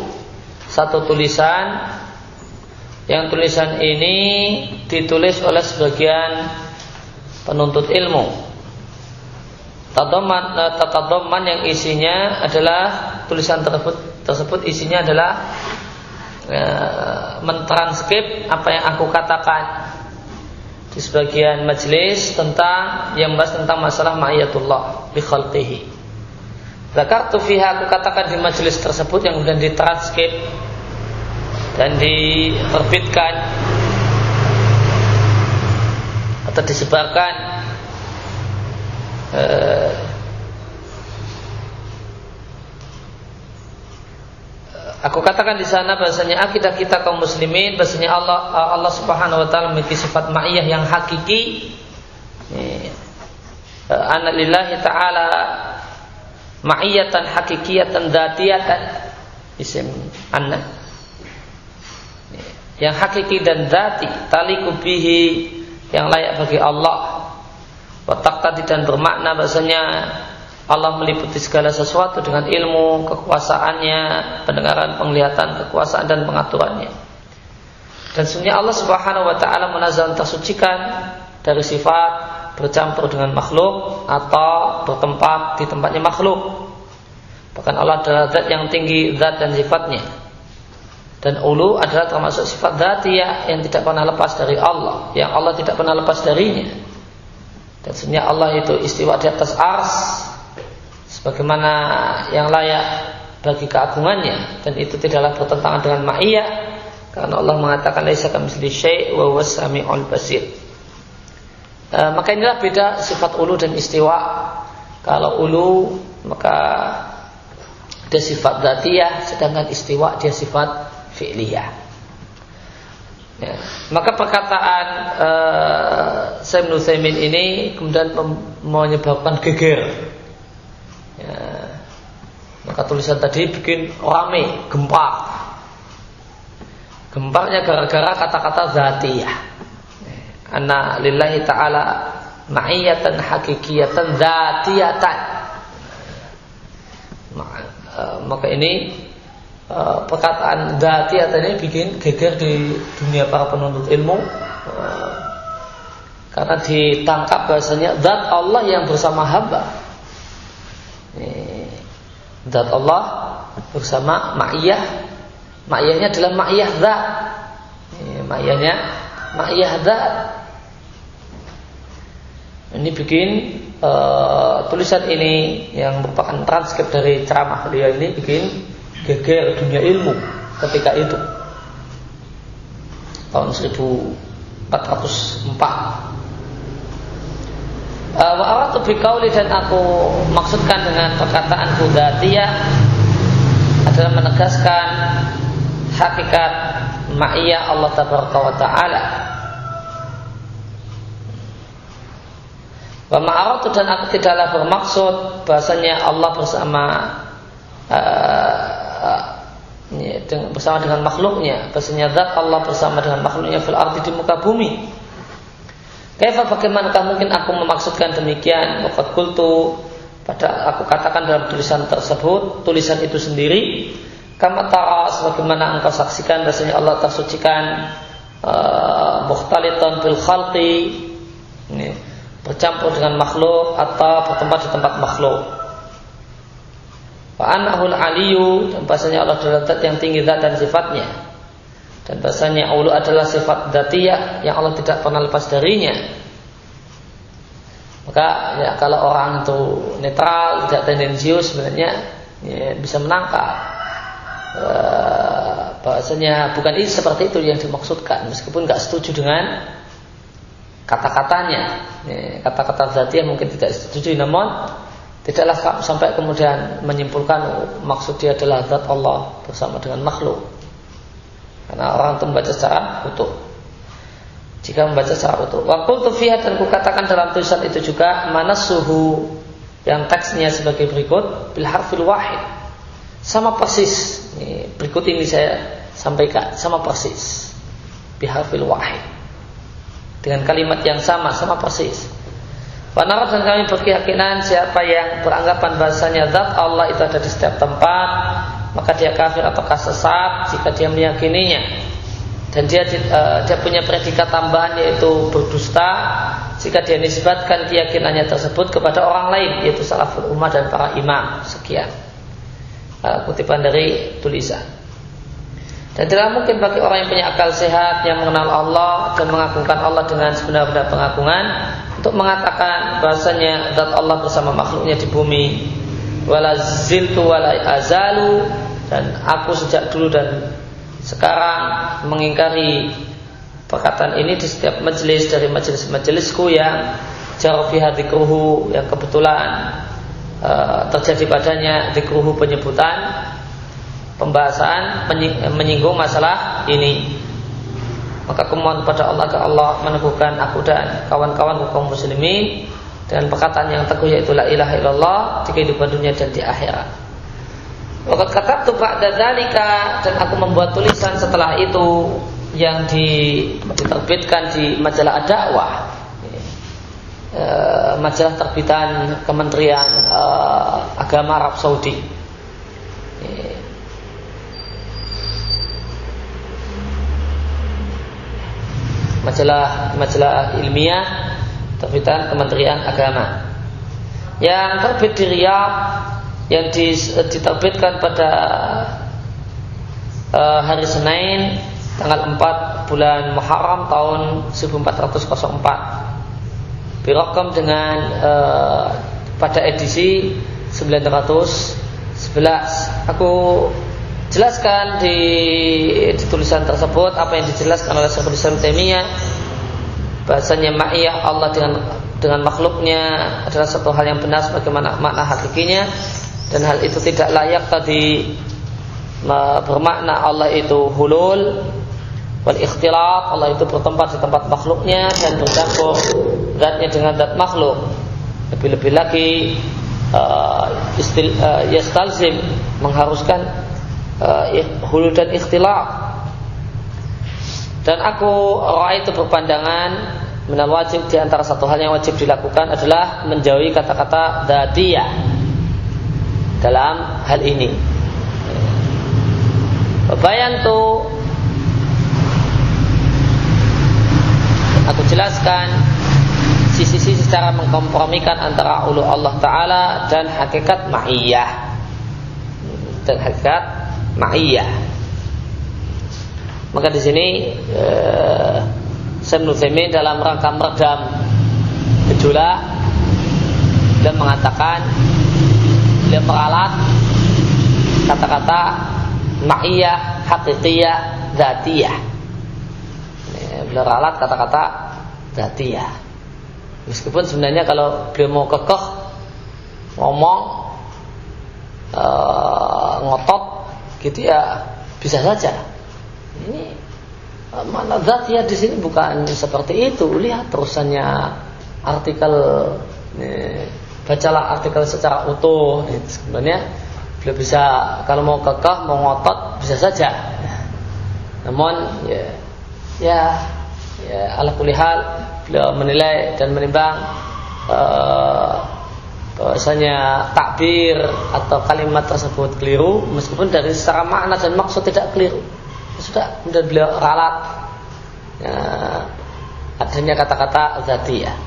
Satu tulisan. Yang tulisan ini ditulis oleh sebagian penuntut ilmu. Tatadoman, eh, tatadoman yang isinya adalah Tulisan tersebut, tersebut isinya adalah e, Mentranskrip apa yang aku katakan di sebagian majelis tentang yang bahas tentang masalah ma'iyatullah bi khalqihi. Zakartu fiha aku katakan di majelis tersebut yang kemudian ditranskrip dan diterbitkan atau disebarkan eh, Aku katakan di sana bahasanya akidah kita kaum muslimin bahasanya Allah Allah Subhanahu wa taala memiliki sifat ma'iyah yang hakiki. Eh, Analillahi taala ma'iyatan hakikiyatan dzatiyatan isim anna yang hakiki dan dati taliku bihi yang layak bagi Allah watak tadi dan bermakna bahasanya Allah meliputi segala sesuatu dengan ilmu, kekuasaannya, pendengaran, penglihatan, kekuasaan dan pengaturannya. Dan sebenarnya Allah Subhanahu wa taala menazal tersucikan dari sifat bercampur dengan makhluk atau bertempat di tempatnya makhluk. Bahkan Allah adalah zat yang tinggi zat dan sifatnya. Dan ulu adalah termasuk sifat zatiyah yang tidak pernah lepas dari Allah, yang Allah tidak pernah lepas darinya. Dan sebenarnya Allah itu istiwa di atas ars sebagaimana yang layak bagi keagungannya dan itu tidaklah bertentangan dengan ma'iyah karena Allah mengatakan laisa kamitsli syai' wa huwas samiul basir. E, maka inilah beda sifat ulu dan istiwa. Kalau ulu maka dia sifat datiyah sedangkan istiwa dia sifat fi'liyah. Ya. Maka perkataan uh, Sayyid Nusaimin ini kemudian menyebabkan geger Ya. Maka tulisan tadi bikin rame, gempa. Gempanya gara-gara kata-kata zatiyah. Anna lillahi ta'ala ma'iyatan hakikiyatan zatiyatan. Eh, maka ini eh, perkataan zatiyatan ini bikin geger di dunia para penuntut ilmu. Eh, karena ditangkap bahasanya zat Allah yang bersama hamba. Zat Allah bersama ma'iyah. Ma'iyahnya adalah ma'iyah zat Ma'iyahnya ma'iyah zat Ini bikin uh, tulisan ini yang merupakan transkrip dari ceramah beliau ini bikin geger dunia ilmu ketika itu tahun 1404 Eh, wa aratu biqauli dan aku maksudkan dengan perkataan hudatiyah adalah menegaskan hakikat ma'iyah Allah tabaraka wa taala. Wa ma'aratu dan aku tidaklah bermaksud bahasanya Allah bersama uh, bersama dengan makhluknya bahasanya zat Allah bersama dengan makhluknya fil ardi di muka bumi Kaifa bagaimanakah mungkin aku memaksudkan demikian? Waqad kultu pada aku katakan dalam tulisan tersebut, tulisan itu sendiri kama ta'a sebagaimana engkau saksikan bahasanya Allah tersucikan uh, mukhtalitan bil khalqi ini, bercampur dengan makhluk atau bertempat di tempat makhluk. Wa anahul aliyu dan bahasanya Allah adalah yang tinggi zat dan sifatnya. Dan bahasanya ulu adalah sifat datiyah yang Allah tidak pernah lepas darinya. Maka ya kalau orang itu netral, tidak tendensius sebenarnya ya, bisa menangkap uh, bahasanya bukan ini seperti itu yang dimaksudkan meskipun nggak setuju dengan kata-katanya ya, kata-kata zatiyah mungkin tidak setuju namun tidaklah sampai kemudian menyimpulkan maksud dia adalah zat Allah bersama dengan makhluk karena orang itu membaca secara utuh. Jika membaca secara utuh. Waktu fiha dan kukatakan dalam tulisan itu juga mana suhu yang teksnya sebagai berikut bil harfil wahid. Sama persis. Berikut ini saya sampaikan sama persis. Bil harfil wahid. Dengan kalimat yang sama, sama persis. Panarat dan kami berkeyakinan siapa yang beranggapan bahasanya zat Allah itu ada di setiap tempat maka dia kafir atau sesat jika dia meyakininya. Dan dia uh, dia punya predikat tambahan yaitu berdusta jika dia nisbatkan keyakinannya tersebut kepada orang lain yaitu salaful ummah dan para imam. Sekian. Uh, kutipan dari tulisan. Dan tidak mungkin bagi orang yang punya akal sehat yang mengenal Allah dan mengagungkan Allah dengan sebenar-benar pengagungan untuk mengatakan bahasanya zat Allah bersama makhluknya di bumi. Wala ziltu wala azalu dan aku sejak dulu dan sekarang mengingkari perkataan ini di setiap majelis dari majelis-majelisku yang jauh dikruhu yang kebetulan uh, terjadi padanya dikruhu penyebutan pembahasan menyinggung masalah ini maka kemohon kepada Allah agar Allah meneguhkan aku dan kawan-kawan kaum muslimin dengan perkataan yang teguh yaitu la ilaha illallah di kehidupan dunia dan di akhirat. Waktu kata tu ba'da dan aku membuat tulisan setelah itu yang diterbitkan di majalah dakwah e, majalah terbitan Kementerian e, Agama Arab Saudi. E, majalah majalah ilmiah terbitan Kementerian Agama. Yang terbit di Riyadh yang diterbitkan pada uh, hari Senin tanggal 4 bulan Muharram tahun 1404 Birokam dengan uh, pada edisi 911 aku jelaskan di, di tulisan tersebut apa yang dijelaskan oleh Syekhul Islam Taimiyah. Bahasanya ma'iyah Allah dengan dengan makhluknya adalah satu hal yang benar sebagaimana makna hakikinya. Dan hal itu tidak layak tadi bermakna Allah itu hulul wal ikhtilaf Allah itu bertempat di tempat makhluknya dan bercampur zatnya dengan zat makhluk. Lebih-lebih lagi uh, istil, uh, yastalzim mengharuskan uh, hulul dan ikhtilaf dan aku orang itu berpandangan menal wajib di antara satu hal yang wajib dilakukan adalah menjauhi kata-kata dadia dalam hal ini. Bayan tuh aku jelaskan sisi-sisi secara mengkompromikan antara ulu Allah Taala dan hakikat ma'iyah dan hakikat ma'iyah maka di sini eh, dalam rangka meredam gejolak dan mengatakan dia meralat kata-kata ma'iyah, hakikiyah, zatiyah. Beliau ralat kata-kata zatiyah. Meskipun sebenarnya kalau beliau mau kekeh ngomong uh, ngotot gitu ya bisa saja ini eh, mana zatiyah di sini bukan seperti itu. Lihat terusannya artikel nih, bacalah artikel secara utuh. Itu sebenarnya beliau bisa kalau mau kekeh, mau ngotot bisa saja. Namun ya ya ya ala kulihal beliau menilai dan menimbang uh, bahwasanya takbir atau kalimat tersebut keliru meskipun dari secara makna dan maksud tidak keliru. Sudah kemudian beliau ralat. Ya, adanya kata-kata zatiyah.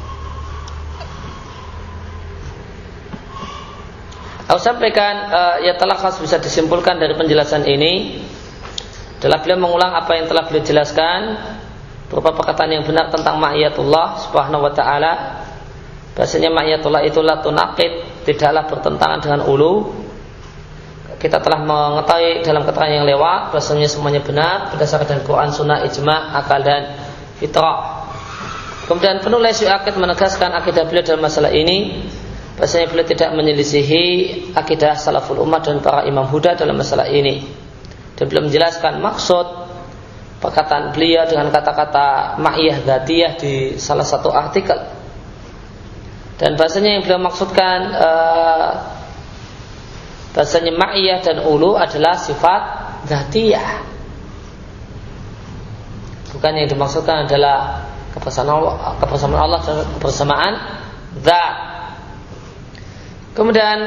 Aku sampaikan uh, ya telah bisa disimpulkan dari penjelasan ini adalah beliau mengulang apa yang telah beliau jelaskan berupa perkataan yang benar tentang ma'iyatullah subhanahu wa ta'ala bahasanya ma'iyatullah itulah tunakid tidaklah bertentangan dengan ulu kita telah mengetahui dalam keterangan yang lewat bahasanya semuanya benar berdasarkan Quran, Sunnah, Ijma, akal dan fitrah. Kemudian penulis Yu'akid menegaskan akidah beliau dalam masalah ini bahasanya beliau tidak menyelisihi akidah salaful umat dan para imam huda dalam masalah ini. Dan beliau menjelaskan maksud perkataan beliau dengan kata-kata ma'iyah gatiyah di salah satu artikel. Dan bahasanya yang beliau maksudkan uh, Bahasanya ma'iyah dan ulu adalah sifat zatiyah. Bukan yang dimaksudkan adalah kebersamaan Allah, dan kebersamaan zat. Kemudian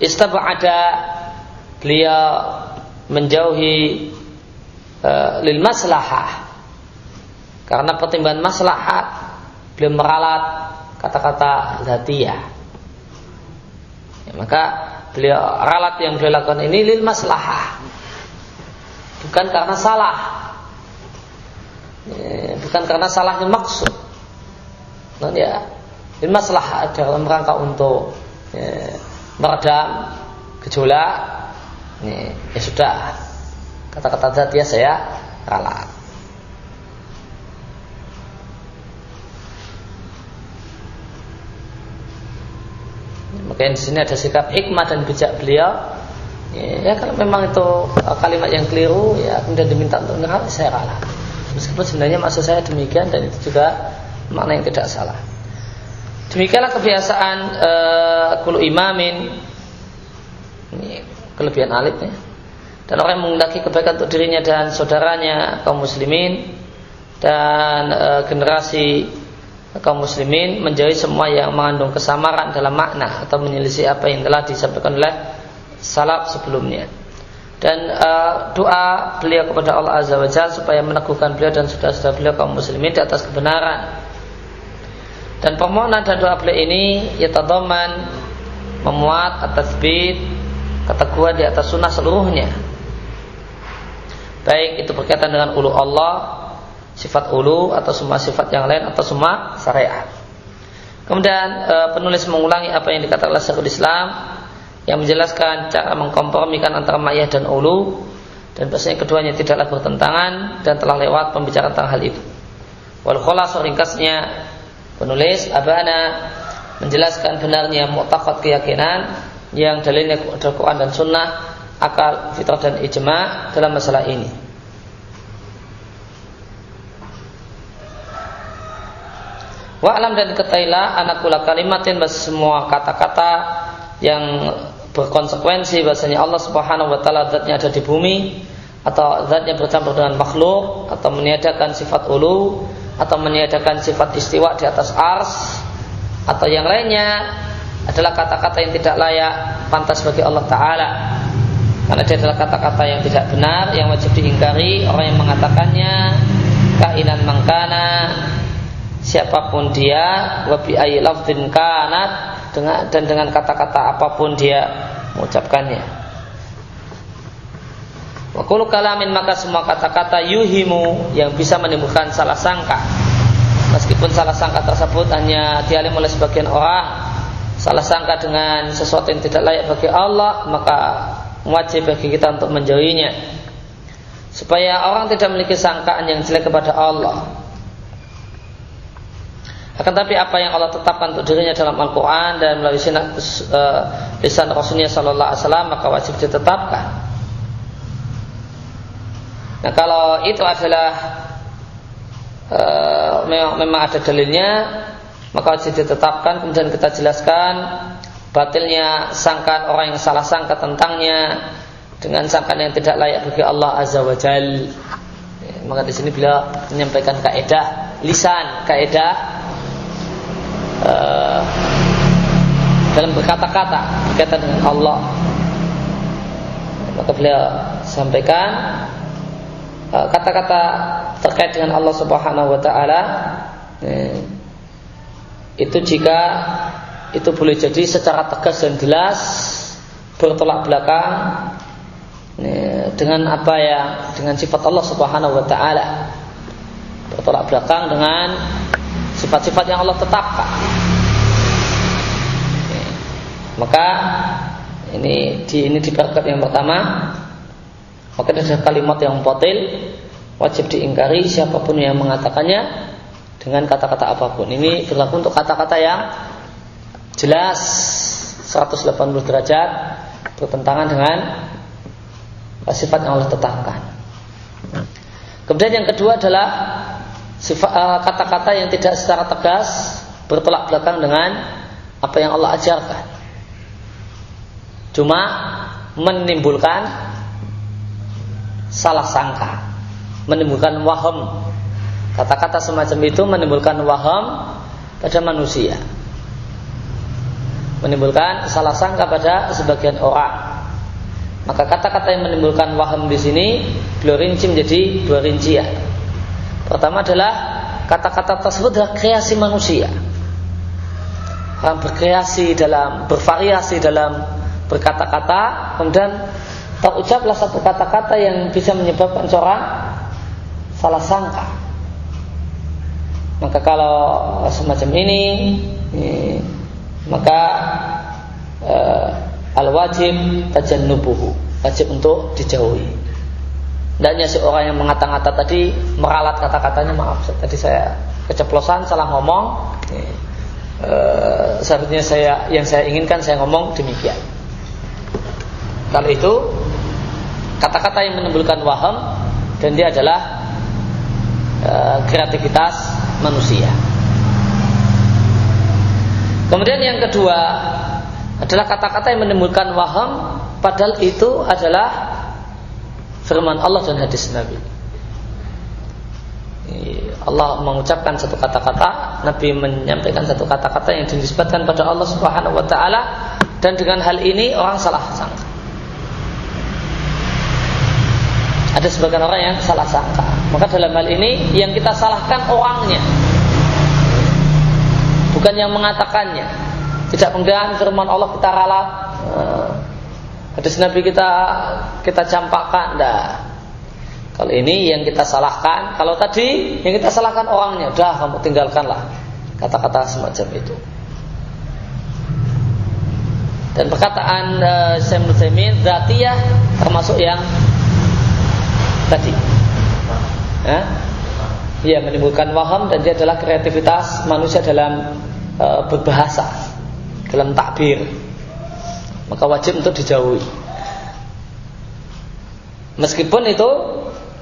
istab'ada beliau menjauhi uh, lil maslahah karena pertimbangan maslahat beliau meralat kata-kata zatiyah Ya, maka beliau ralat yang beliau lakukan ini lil maslahah. Bukan karena salah. Ya, bukan karena salahnya maksud. Nah, ya, lil maslahah dalam rangka untuk ya, meredam gejolak. Ya, ya sudah. Kata-kata zat ya saya rala. Mungkin di sini ada sikap hikmah dan bijak beliau. Ya, ya kalau memang itu uh, kalimat yang keliru, ya kemudian diminta untuk ngeral, saya rala. Meskipun sebenarnya maksud saya demikian dan itu juga makna yang tidak salah. Demikianlah kebiasaan uh, kulu imamin ini kelebihan alif ya. Dan orang yang menghendaki kebaikan untuk dirinya dan saudaranya kaum muslimin dan e, generasi kaum muslimin menjauhi semua yang mengandung kesamaran dalam makna atau menyelisih apa yang telah disampaikan oleh salaf sebelumnya. Dan e, doa beliau kepada Allah Azza wa Jalla supaya meneguhkan beliau dan saudara-saudara beliau kaum muslimin di atas kebenaran. Dan permohonan dan doa beliau ini yatadaman memuat atas bid keteguhan di atas sunnah seluruhnya baik itu berkaitan dengan ulu Allah sifat ulu atau semua sifat yang lain atau semua syariat kemudian e, penulis mengulangi apa yang dikatakan oleh Syekhul Islam yang menjelaskan cara mengkompromikan antara mayah dan ulu dan bahasanya keduanya tidaklah bertentangan dan telah lewat pembicaraan tentang hal itu wal kholas ringkasnya penulis abana menjelaskan benarnya mu'taqad keyakinan yang dalilnya adalah Quran dan Sunnah, akal, fitrah dan ijma dalam masalah ini. Wa alam dan ketailah anakula kalimatin bahasa semua kata-kata yang berkonsekuensi bahasanya Allah Subhanahu wa taala zatnya ada di bumi atau zatnya bercampur dengan makhluk atau meniadakan sifat ulu atau meniadakan sifat istiwa di atas ars atau yang lainnya adalah kata-kata yang tidak layak pantas bagi Allah Ta'ala. Karena dia adalah kata-kata yang tidak benar yang wajib diingkari orang yang mengatakannya kainan mangkana siapa pun dia wabi ayi lafdin kanat dengan dan dengan kata-kata apa pun dia mengucapkannya. Wakulu kalamin maka semua kata-kata yuhimu yang bisa menimbulkan salah sangka. Meskipun salah sangka tersebut hanya dialim oleh sebagian orang salah sangka dengan sesuatu yang tidak layak bagi Allah maka wajib bagi kita untuk menjauhinya. Supaya orang tidak memiliki sangkaan yang jelek kepada Allah akan tapi apa yang Allah tetapkan untuk dirinya dalam Al-Quran dan melalui sinat, uh, lisan Rasulnya Sallallahu Alaihi Wasallam maka wajib ditetapkan. Nah kalau itu adalah uh, memang, ada dalilnya maka wajib ditetapkan kemudian kita jelaskan batilnya sangkaan orang yang salah sangka tentangnya dengan sangkaan yang tidak layak bagi Allah Azza wa Jal. Maka di sini beliau menyampaikan kaidah lisan, kaidah uh, dalam berkata-kata berkaitan dengan Allah. Maka beliau sampaikan eh, kata-kata uh, terkait dengan Allah Subhanahu wa taala uh, itu jika itu boleh jadi secara tegas dan jelas bertolak belakang dengan apa yang dengan sifat Allah Subhanahu wa taala bertolak belakang dengan sifat-sifat yang Allah tetapkan maka ini di ini di paragraf yang pertama maka ada kalimat yang potil wajib diingkari siapa pun yang mengatakannya dengan kata-kata apa pun. Ini berlaku untuk kata-kata yang jelas 180 derajat bertentangan dengan sifat yang Allah tetapkan. Kemudian yang kedua adalah kata-kata yang tidak secara tegas bertolak belakang dengan apa yang Allah ajarkan. Cuma menimbulkan salah sangka, menimbulkan waham Kata-kata semacam itu menimbulkan waham pada manusia. Menimbulkan salah sangka pada sebagian orang. Maka kata-kata yang menimbulkan waham di sini beliau rinci menjadi dua rincian. Pertama adalah kata-kata tersebut adalah kreasi manusia. Orang berkreasi dalam bervariasi dalam berkata-kata, kemudian terucaplah satu kata-kata yang bisa menyebabkan seorang salah sangka. Maka kalau semacam ini, maka uh, al wajib tajannubuhu, wajib untuk dijauhi. Hendaknya si orang yang mengata-ngata tadi meralat kata-katanya maaf tadi saya keceplosan salah ngomong. E, seharusnya saya yang saya inginkan saya ngomong demikian. Kalau itu kata-kata yang menimbulkan waham dan dia adalah e, kreativitas manusia. Kemudian yang kedua adalah kata-kata yang menimbulkan waham padahal itu adalah firman Allah dan hadis Nabi. Allah mengucapkan satu kata-kata, Nabi menyampaikan satu kata-kata yang dinisbatkan pada Allah Subhanahu wa taala dan dengan hal ini orang salah sangka. Ada sebagian orang yang salah sangka. Maka dalam hal ini yang kita salahkan orangnya. Bukan yang mengatakannya. Tidak kemudian firman Allah kita ralat. Eh, hadis Nabi kita kita campakkan. Nah, kalau ini yang kita salahkan. Kalau tadi yang kita salahkan orangnya. Udah kamu tinggalkanlah kata-kata semacam itu. Dan perkataan uh, Syekh Muslimin Zatiyah termasuk yang tadi. Ya? ya menimbulkan waham dan dia adalah kreativitas manusia dalam e, berbahasa, dalam takbir. Maka wajib untuk dijauhi. Meskipun itu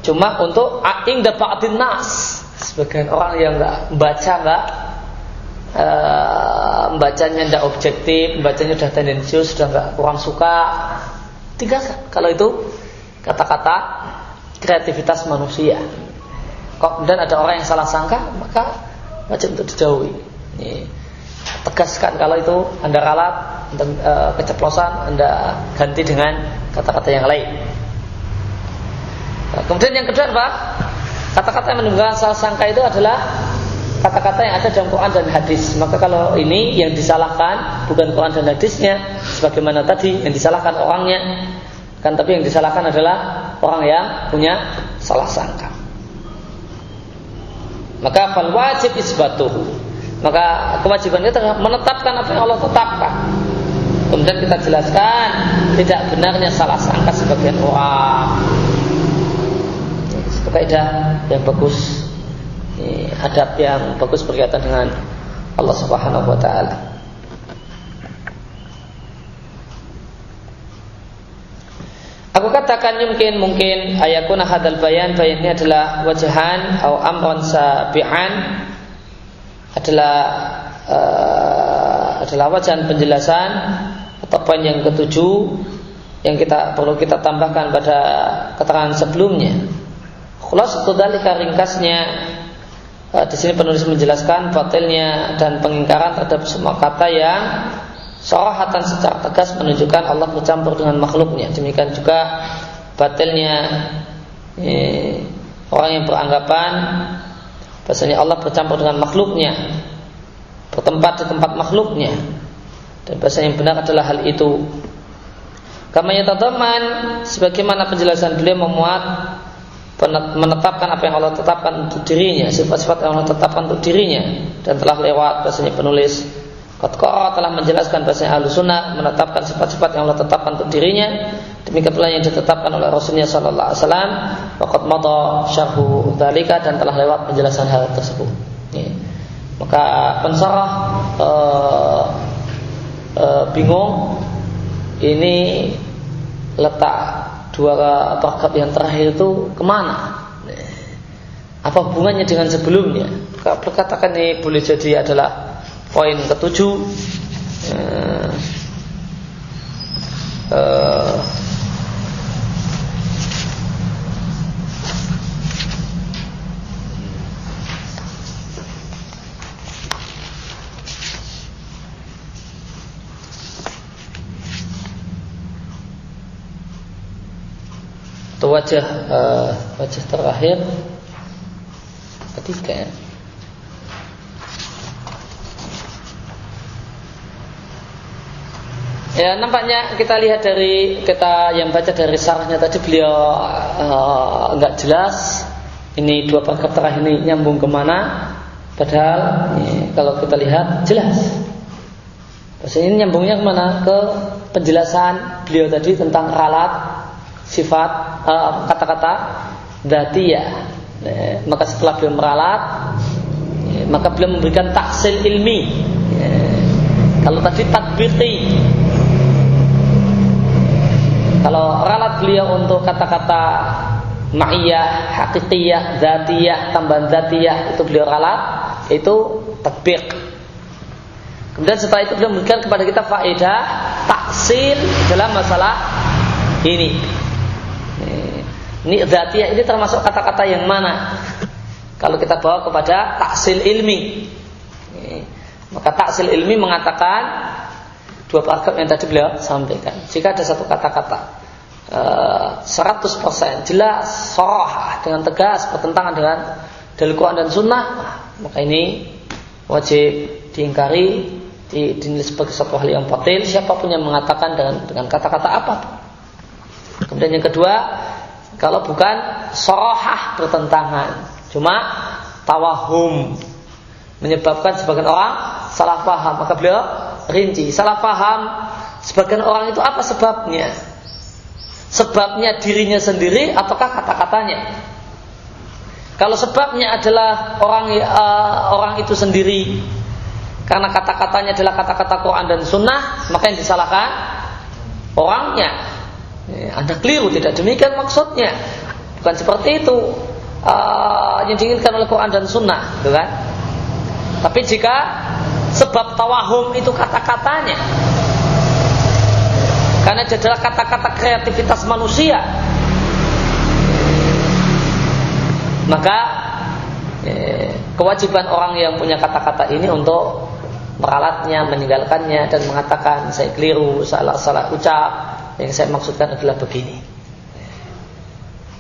cuma untuk aing dapatin nas. Sebagian orang yang nggak baca nggak e, bacanya tidak objektif, bacanya sudah tendensius, sudah nggak kurang suka, tinggalkan. Kalau itu kata-kata kreativitas manusia. Kok dan ada orang yang salah sangka, maka wajib untuk dijauhi. Ini, tegaskan kalau itu anda ralat, anda, e, keceplosan, anda ganti dengan kata-kata yang lain. Nah, kemudian yang kedua apa? Kata-kata yang menimbulkan salah sangka itu adalah kata-kata yang ada dalam Quran dan hadis. Maka kalau ini yang disalahkan bukan Quran dan hadisnya, sebagaimana tadi yang disalahkan orangnya, Kan tapi yang disalahkan adalah orang yang punya salah sangka. Maka fal wajib isbatuhu. Maka kewajiban kita menetapkan apa yang Allah tetapkan. Kemudian kita jelaskan tidak benarnya salah sangka sebagian orang. Itu kaidah yang bagus. Ini yang bagus berkaitan dengan Allah Subhanahu wa taala. Aku katakan mungkin mungkin ayakuna hadal bayan bayan ini adalah wajahan atau amron sabi'an adalah uh, adalah wajahan penjelasan atau poin yang ketujuh yang kita perlu kita tambahkan pada keterangan sebelumnya. Khulasatu dalika ringkasnya uh, di sini penulis menjelaskan batilnya dan pengingkaran terhadap semua kata yang Sorahatan secara tegas menunjukkan Allah bercampur dengan makhluknya. Demikian juga batilnya eh, orang yang beranggapan bahasanya Allah bercampur dengan makhluknya, bertempat di tempat makhluknya. Dan bahasa yang benar adalah hal itu. Kama yatadaman sebagaimana penjelasan beliau memuat menetapkan apa yang Allah tetapkan untuk dirinya, sifat-sifat yang Allah tetapkan untuk dirinya dan telah lewat bahasanya penulis. Qatqara telah menjelaskan bahasa ahlu sunnah menetapkan sifat-sifat yang Allah tetapkan untuk dirinya. Demikian pula yang ditetapkan oleh Rasulnya Sallallahu Alaihi Wasallam mada syarhu dalika dan telah lewat penjelasan hal tersebut. Maka pensarah uh, uh, bingung. Ini letak dua paragraf yang terakhir itu ke mana? Apa hubungannya dengan sebelumnya? Kalau katakan ini boleh jadi adalah poin ketujuh. Uh, uh, wajah uh, wajah terakhir. Ketiga ya. Ya nampaknya kita lihat dari kita yang baca dari sarahnya tadi beliau uh, nggak jelas ini dua paragraf terakhir ini nyambung ke mana. Padahal ini, kalau kita lihat jelas. Bahasa ini nyambungnya ke mana? Ke penjelasan beliau tadi tentang ralat sifat eh, kata-kata datiyah. Eh, maka setelah beliau meralat, eh, maka beliau memberikan taksil ilmi. Kalau tadi tatbiqi, kalau ralat beliau untuk kata-kata ma'iyah, hakikiyah, zatiyah, tambahan zatiyah itu beliau ralat itu tatbiq. Kemudian setelah itu beliau memberikan kepada kita faedah taksil dalam masalah ini. Ini ini termasuk kata-kata yang mana? Kalau kita bawa kepada taksil ilmi. Maka taksil ilmi mengatakan dua paragraf yang tadi beliau sampaikan. Jika ada satu kata-kata uh, eh, 100% jelas, soroh dengan tegas bertentangan dengan dalil Quran dan Sunnah, maka ini wajib diingkari, dinilai sebagai satu hal yang batil. Siapa pun yang mengatakan dengan dengan kata-kata apa. Kemudian yang kedua, kalau bukan sorohah bertentangan, cuma tawahum menyebabkan sebagian orang salah paham, maka beliau rinci. Salah paham sebagian orang itu apa sebabnya? Sebabnya dirinya sendiri ataukah kata-katanya? Kalau sebabnya adalah orang uh, orang itu sendiri karena kata-katanya adalah kata-kata Quran dan Sunnah, maka yang disalahkan orangnya. Ya, anda keliru, tidak demikian maksudnya. Bukan seperti itu uh, yang diinginkan oleh Quran dan Sunnah, gitu kan? Tapi jika Sebab tawahum itu kata-katanya. Karena itu adalah kata-kata kreativitas manusia. Maka eh, kewajiban orang yang punya kata-kata ini untuk meralatnya, meninggalkannya dan mengatakan saya keliru, salah-salah ucap. Yang saya maksudkan adalah begini.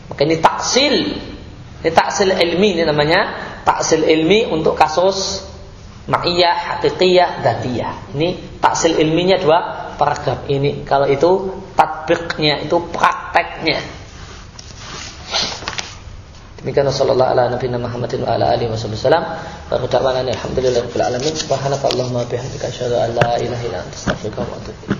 Maka ini taksil. Ini taksil ilmi ini namanya taksil ilmi untuk kasus ma'iyah, hakikiyah, datiyah. Ini taksil ilminya dua paragraf ini. Kalau itu tatbiknya, itu prakteknya. Demikian sallallahu ala nabiyina Muhammadin wa ala alihi wasallam. Wa da'wana alhamdulillahi rabbil alamin. Subhanaka Allahumma bihamdika asyhadu an la ilaha illa anta wa atubu.